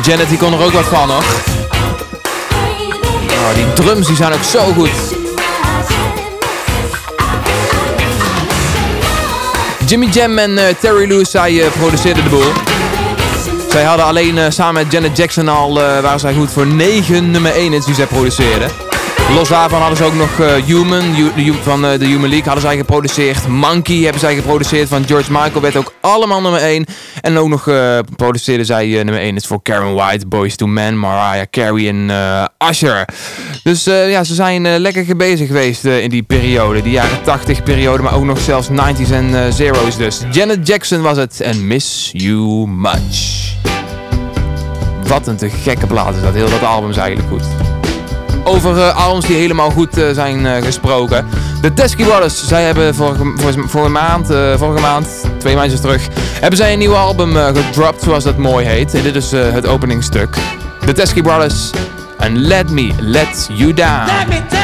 Janet die kon er ook wat van hoor. Oh, die drums die zijn ook zo goed. Jimmy Jam en eh, Terry Lewis, zij eh, produceerden de boel. Zij hadden alleen eh, samen met Janet Jackson al, waren zij goed voor 9 nummer 1 hits die zij produceerden. Los daarvan hadden ze ook nog eh, Human, van eh, de Human League hadden zij geproduceerd. Monkey hebben zij geproduceerd van George Michael, werd ook allemaal nummer 1. En ook nog eh, produceerden zij nummer 1 is voor Karen White, Boys to Men, Mariah Carey en Usher. Dus ja, ze zijn lekker bezig geweest in die periode, die jaren 80 periode, maar ook nog zelfs 90s en zeros dus. Janet Jackson was het en Miss You Much. Wat een te gekke plaat is dat, heel dat album is eigenlijk goed. Over eh, albums die helemaal goed eh, zijn eh, gesproken. De Teskey Brothers, zij hebben vorige, maand, vorige maand, twee maandjes terug, hebben zij een nieuw album gedropt, zoals dat mooi heet. En dit is het openingstuk. De Teskey Brothers en Let Me Let You Down. Let me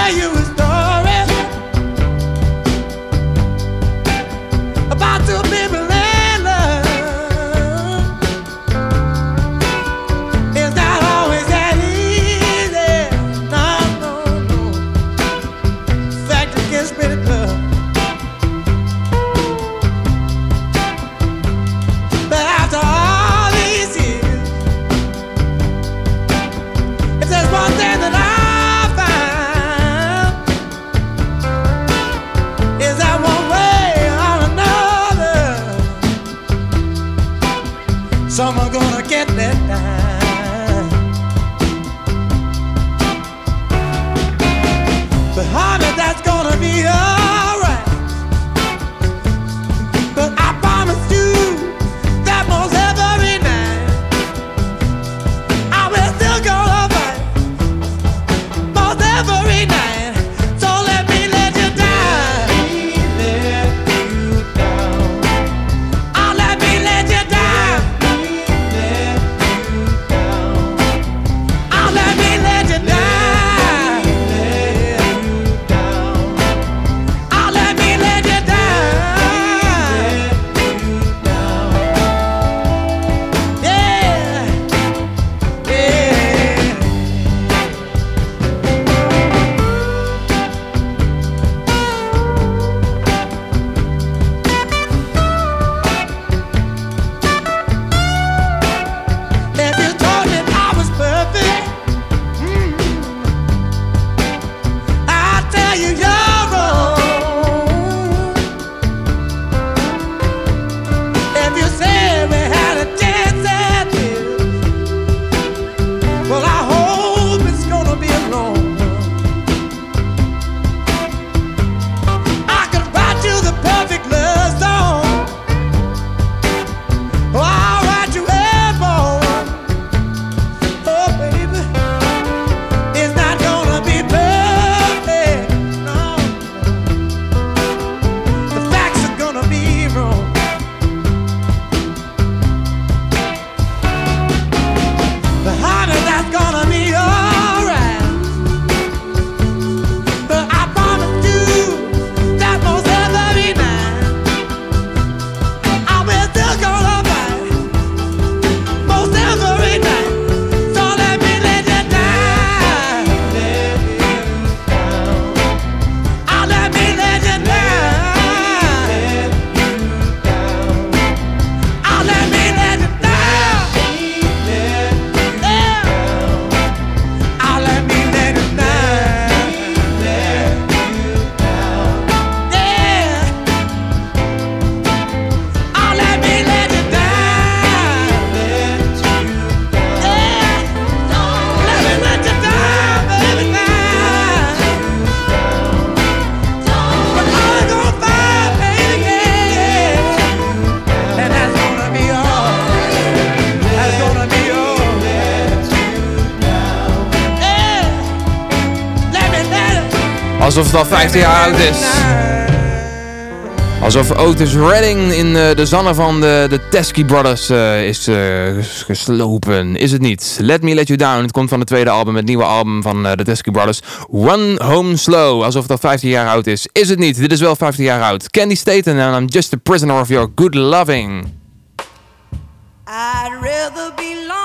Alsof het al 15 jaar oud is. Alsof Otis Redding in eh, de zannen van de, de Teskey Brothers eh, is eh, ges- geslopen. Is het niet? Let Me Let You Down. Het komt van het tweede album, het nieuwe album van de Teskey Brothers. One Home Slow. Alsof het al 15 jaar oud is. Is het niet? Dit is wel 15 jaar oud. Candy Staten en I'm Just a Prisoner of Your Good Loving. I'd rather be lonely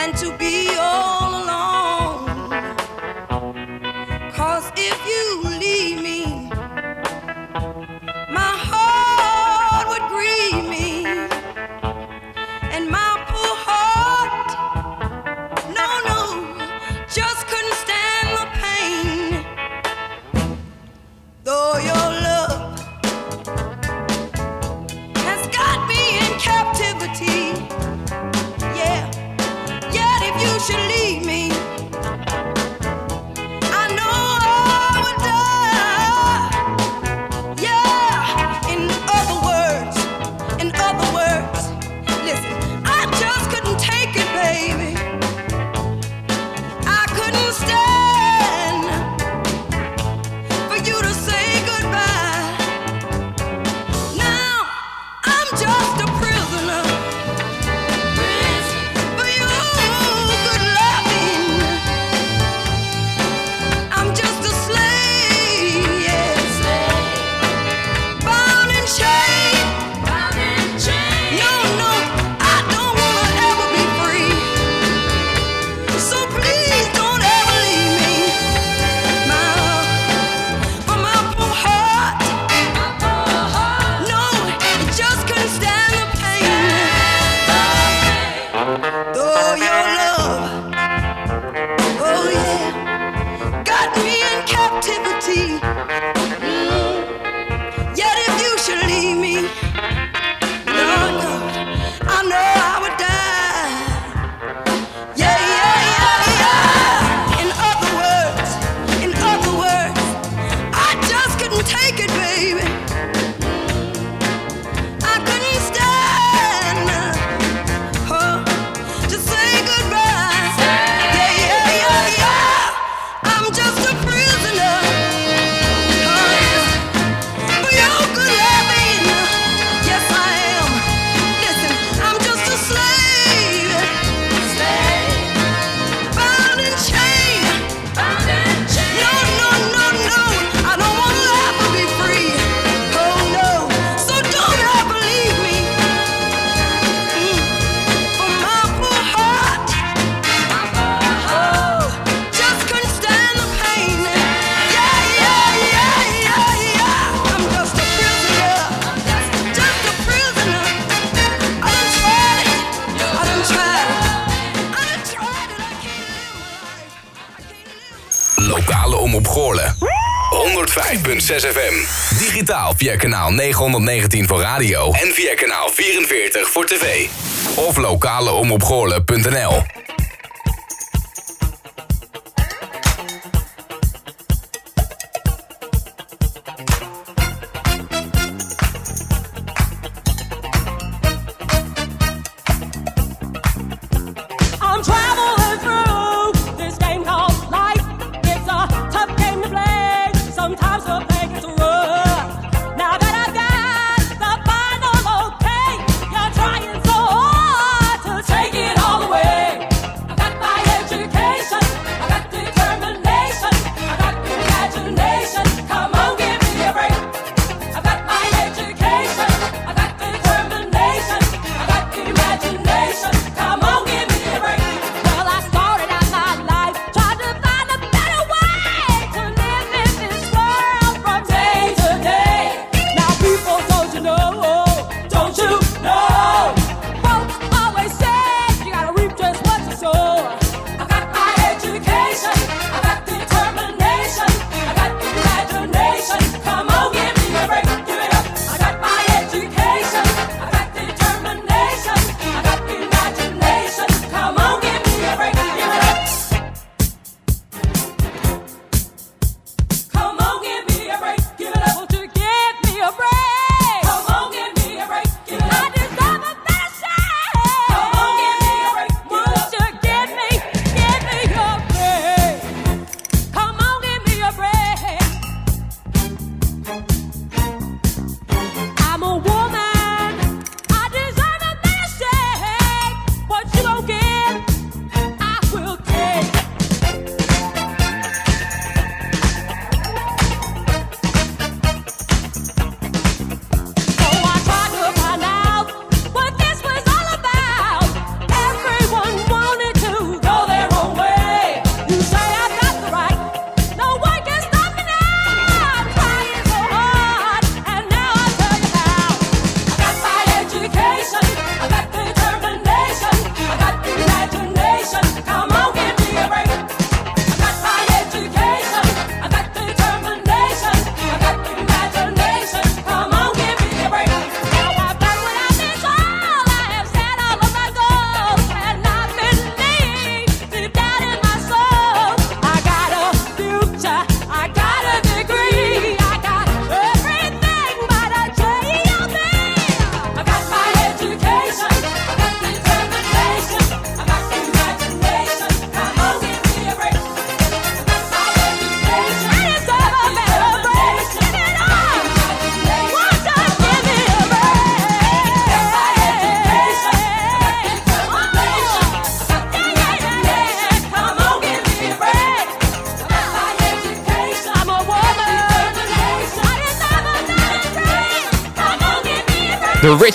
than to be all alone. Cause if you leave me, my heart would grieve me, and my poor heart, no, no, just couldn't stand the pain. Though your love has got me in captivity. 6FM. Digitaal via kanaal 919 voor radio en via kanaal 44 voor tv. Of lokaleomopgoorlen.nl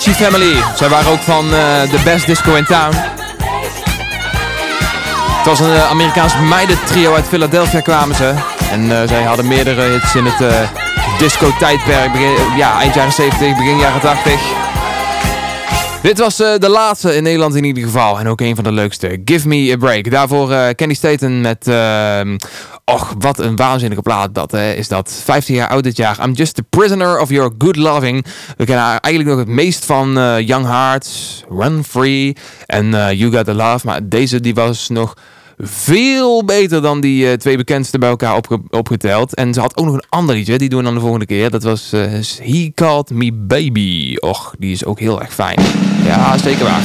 Gucci Family. Zij waren ook van eh, de Best Disco in Town. Het was een eh, Amerikaans meiden trio uit Philadelphia kwamen ze. En eh, zij hadden meerdere hits in het disco tijdperk. Ja, eind jaren 70, begin jaren 80. Dit was eh, de laatste in Nederland in ieder geval. En ook een van de leukste. Give Me A Break. Daarvoor uh, Kenny Staten met... Uh, och, wat een waanzinnige plaat dat hè, is dat. 15 jaar oud dit jaar. I'm just the prisoner of your good loving. We kennen eigenlijk nog het meest van Young Hearts, Run Free en You Got The Love. Maar deze die was nog veel beter dan die eh, twee bekendste bij elkaar opgeteld. En ze had ook nog een ander liedje, die doen we dan de volgende keer. Dat was eh, He Called Me Baby. Och, die is ook heel erg fijn. Ja, zeker waar.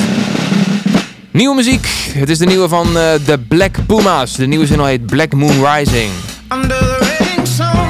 Nieuwe muziek. Het is de nieuwe van eh, de Black Pumas. De nieuwe zin heet Black Moon Rising. Under the rain.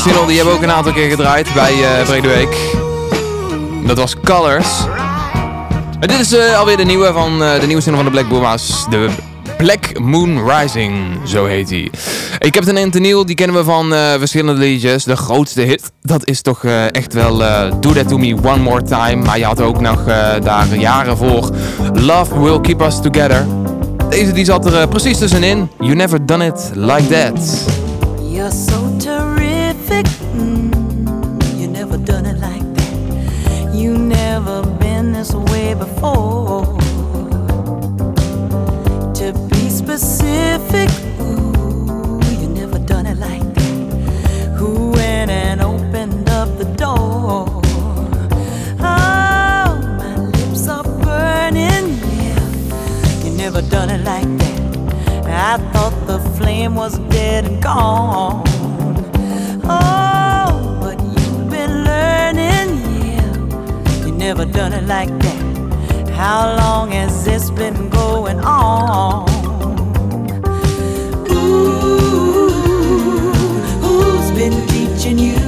Single die hebben we ook een aantal keer gedraaid bij eh Bredeweek. Dat was Colors. En dit is eh, alweer de nieuwe van eh, de nieuwe single van de Black Boomers. De Black Moon Rising, zo heet die. Ik heb in Tenniel, die kennen we van verschillende liedjes. De grootste hit, dat is toch echt wel Do That To Me One More Time. Maar je had ook nog daar jaren voor Love Will Keep Us Together. Deze die zat er precies tussenin. You Never Done It Like That. To be specific, ooh, you never done it like that. Who went and opened up the door? Oh, my lips are burning. Yeah, you never done it like that. I thought the flame was dead and gone. Oh, but you've been learning, yeah. You never done it like that. How long has this been going on? Ooh, who's been teaching you?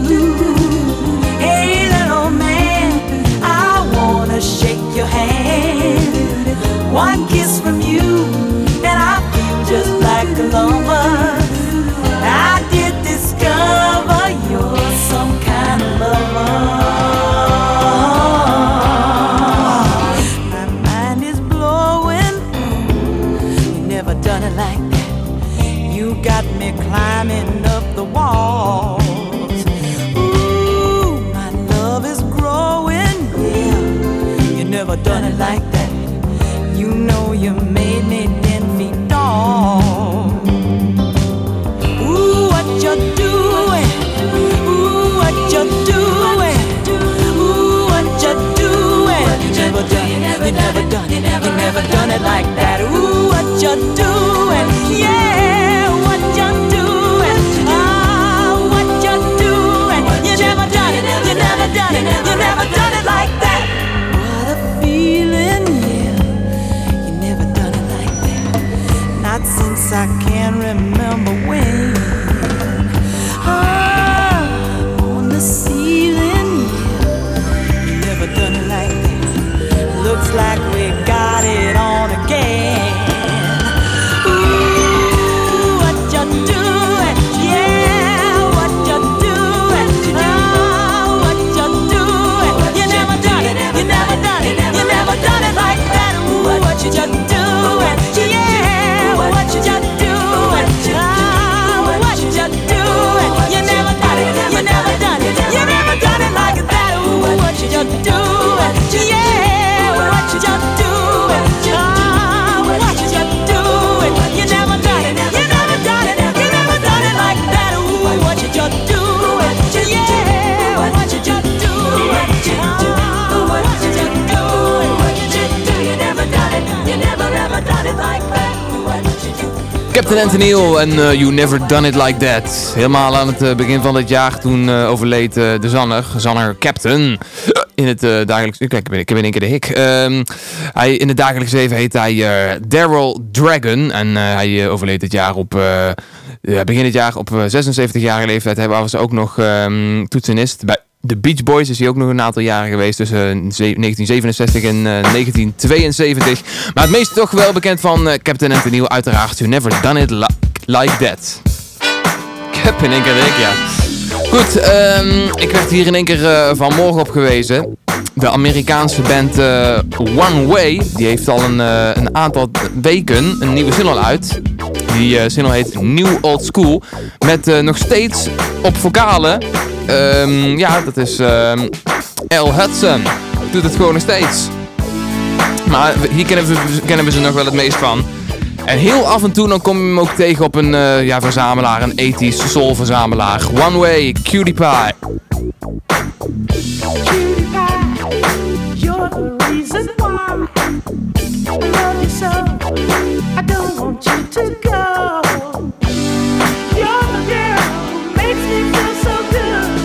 Hey, little man, I wanna shake your hand. One kiss from you, and I feel just like a lover. I did discover you're some kind of lover. Climbing up the walls. Ooh, my love is growing. Yeah, you never done it like that. You know you made me ten feet tall. Ooh, what you doing? Ooh, what you doing? Ooh, what you doing? You never done it, you never done it, you never done it like that. Ooh, what you doing? Yeah, Not since I can remember when. Captain Anthony en eh, You Never Done It Like That. Helemaal aan het eh, begin van dit jaar, toen eh, overleed de zanger, zanger Captain. In het dagelijks... Kijk, ik heb in één keer de hik. Ehm, hij, in het dagelijks leven heet hij Daryl Dragon. En hij overleed dit jaar op... begin dit jaar op 76-jarige leeftijd. Hij was ook nog ehm, toetsenist bij de Beach Boys is hij ook nog een aantal jaren geweest, tussen eh, ze- 1967 en eh, 1972. Maar het meest toch wel bekend van eh, Captain Hill, uiteraard. You Never Done It Li- Like That. Ik heb in keer ja. Goed, ehm, ik werd hier in één keer eh, vanmorgen op gewezen. De Amerikaanse band eh, One Way, die heeft al een, eh, een aantal weken een nieuwe single uit. Die eh, single heet New Old School. Met eh, nog steeds op vocalen. ehm, ja, dat is ehm L. Hudson. Doet het gewoon nog steeds. Maar hier kennen we, ze nog wel het meest van. En heel af en toe dan kom je hem ook tegen op een eh, ja, verzamelaar, een ethisch soul verzamelaar. One Way, Cutie Pie. You're the reason why I love you so. I don't want you to go. You're the girl who makes me feel so good.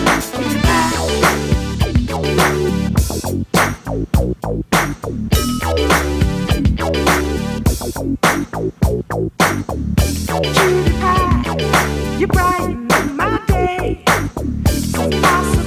Pie, you brighten my day. love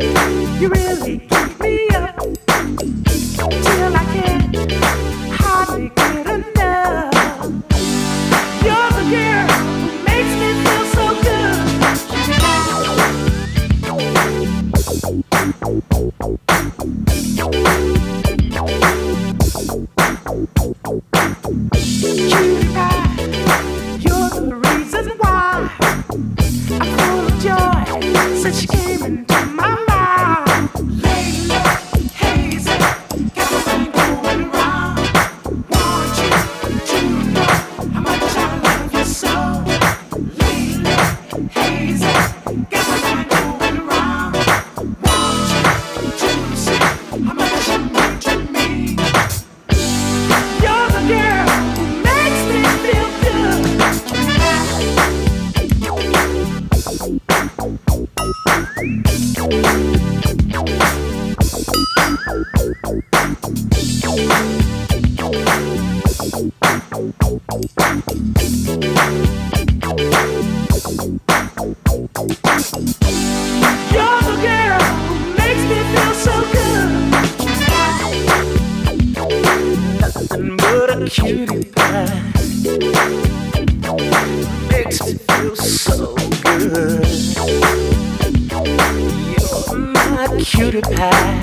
You really cutie pie.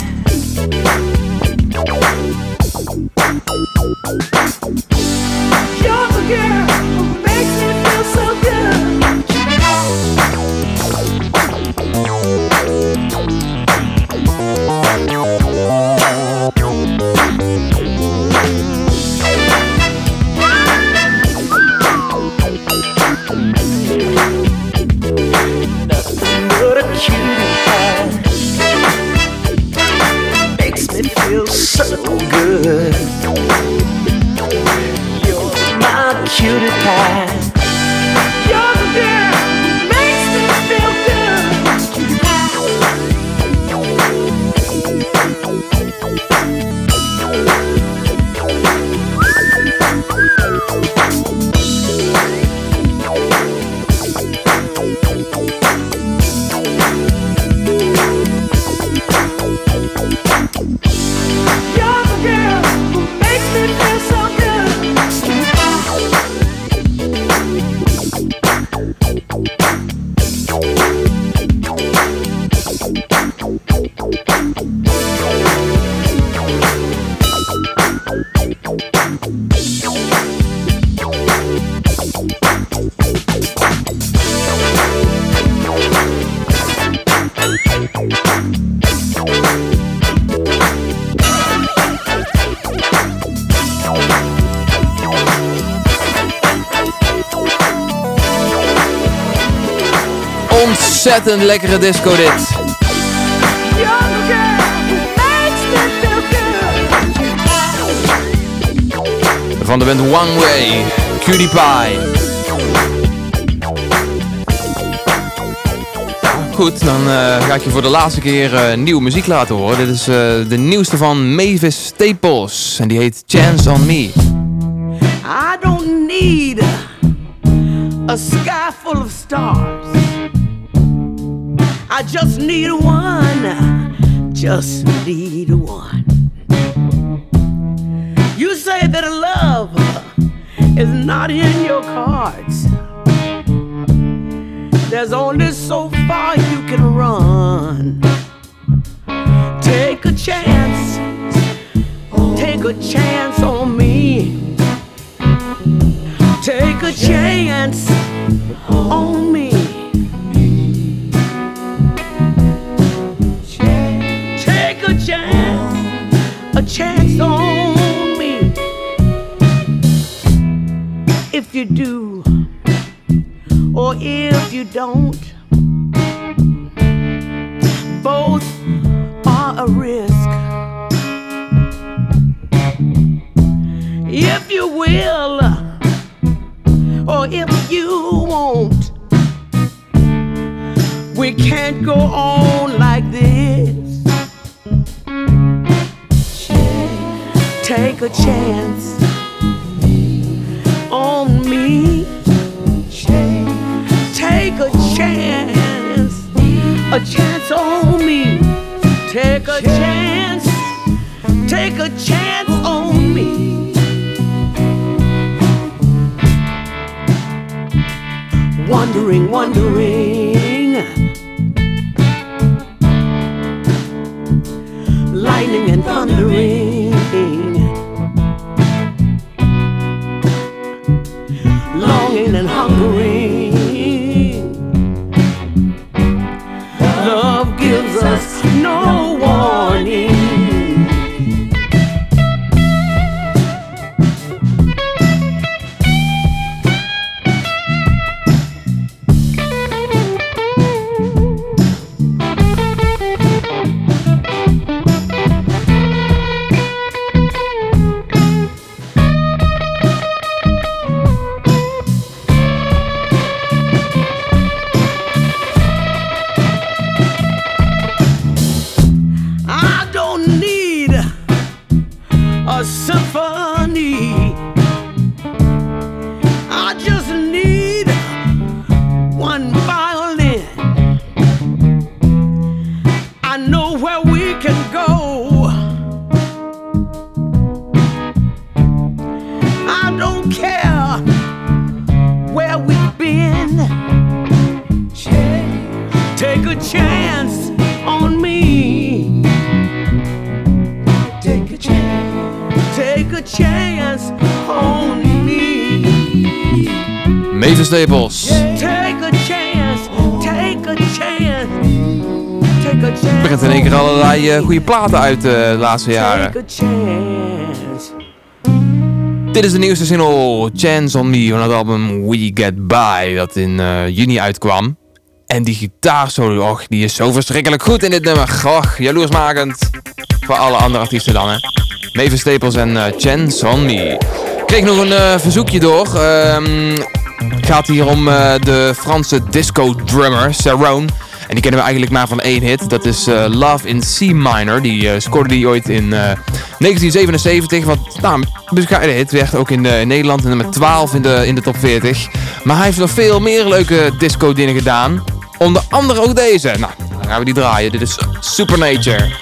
Een lekkere disco dit. Van de band One Way, Cutie Pie. Goed, dan eh, ga ik je voor de laatste keer uh, nieuwe muziek laten horen. Dit is eh, de nieuwste van Mavis Staples en die heet Chance on Me. I don't need a sky full of stars. just need one, just need one. You say that love is not in your cards. There's only so far you can run. Goede platen uit eh, de laatste jaren. Dit is de nieuwste single Chance on Me van het album We Get By dat in eh, juni uitkwam. En die gitaarsolo, och, die is zo verschrikkelijk goed in dit nummer. Och, jaloersmakend. Voor alle andere artiesten dan, hè. Mavis Staples en eh, Chance on Me. Ik kreeg nog een verzoekje door. Ehm, het gaat hier om de Franse disco drummer, Sarone. En die kennen we eigenlijk maar van één hit. Dat is eh, Love in C minor. Die eh, scoorde die ooit in eh, 1977. Wat nou, een bescheiden hit werd. Ook in, eh, in Nederland. Nummer 12 in de, in de top 40. Maar hij heeft nog veel meer leuke disco dingen gedaan. Onder andere ook deze. Nou, dan gaan we die draaien. Dit is Supernature.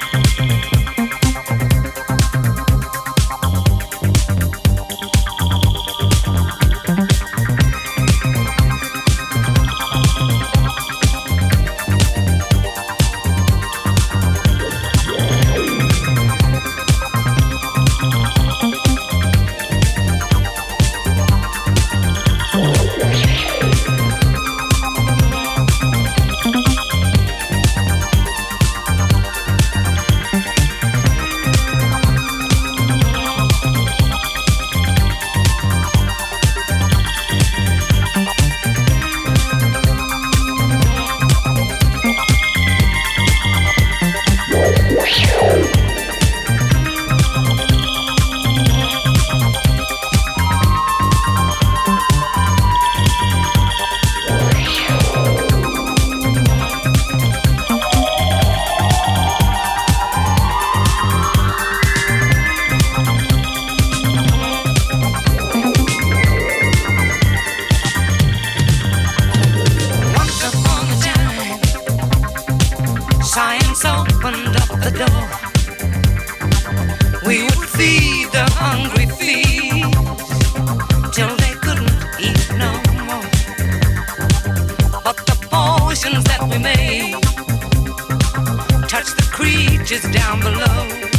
The creatures down below,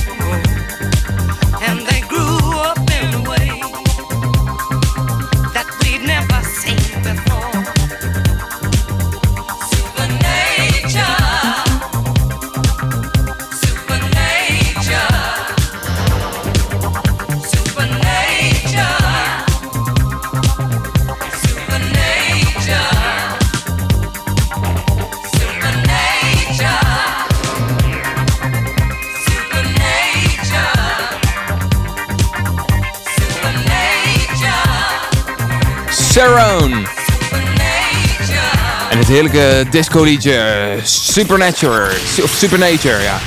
En het heerlijke disco liedje Supernature. Of Supernature, ja.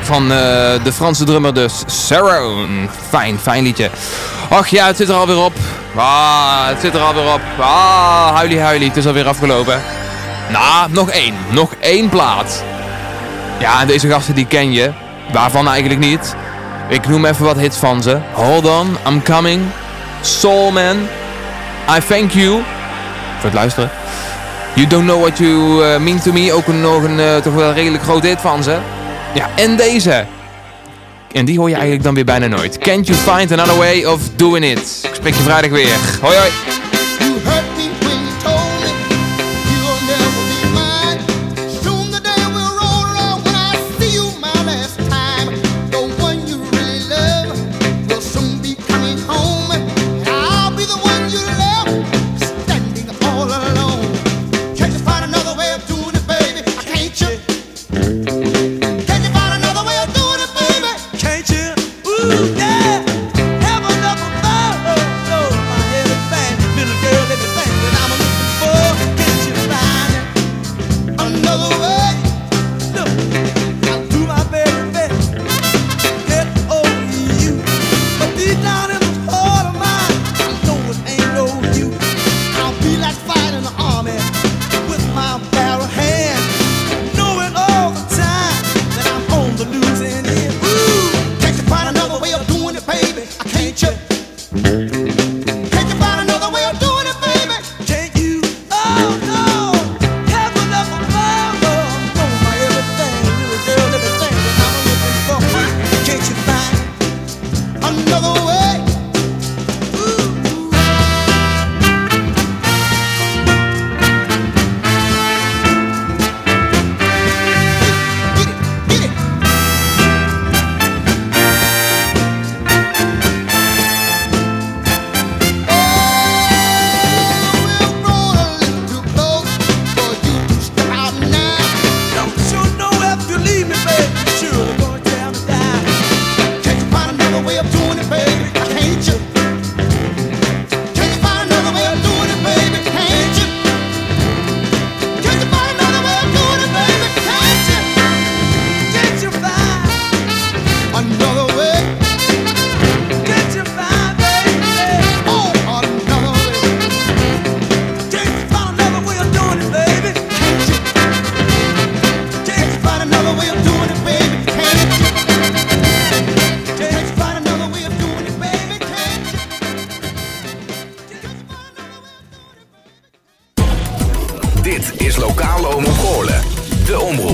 Van eh, de Franse drummer dus Sharon. Fijn, fijn liedje. Ach ja, het zit er alweer op. Ah, het zit er alweer op. Ah, huilie huilie, het is alweer afgelopen. Nou, nog één. Nog één plaat. Ja, deze gasten die ken je. Waarvan eigenlijk niet. Ik noem even wat hits van ze. Hold on, I'm coming. Soul Man. I thank you. Voor het luisteren. You don't know what you eh, mean to me. Ook een, nog een eh, toch wel redelijk groot hit van ze. Ja, en deze. En die hoor je eigenlijk dan weer bijna nooit. Can't you find another way of doing it? Ik spreek je vrijdag weer. Hoi hoi.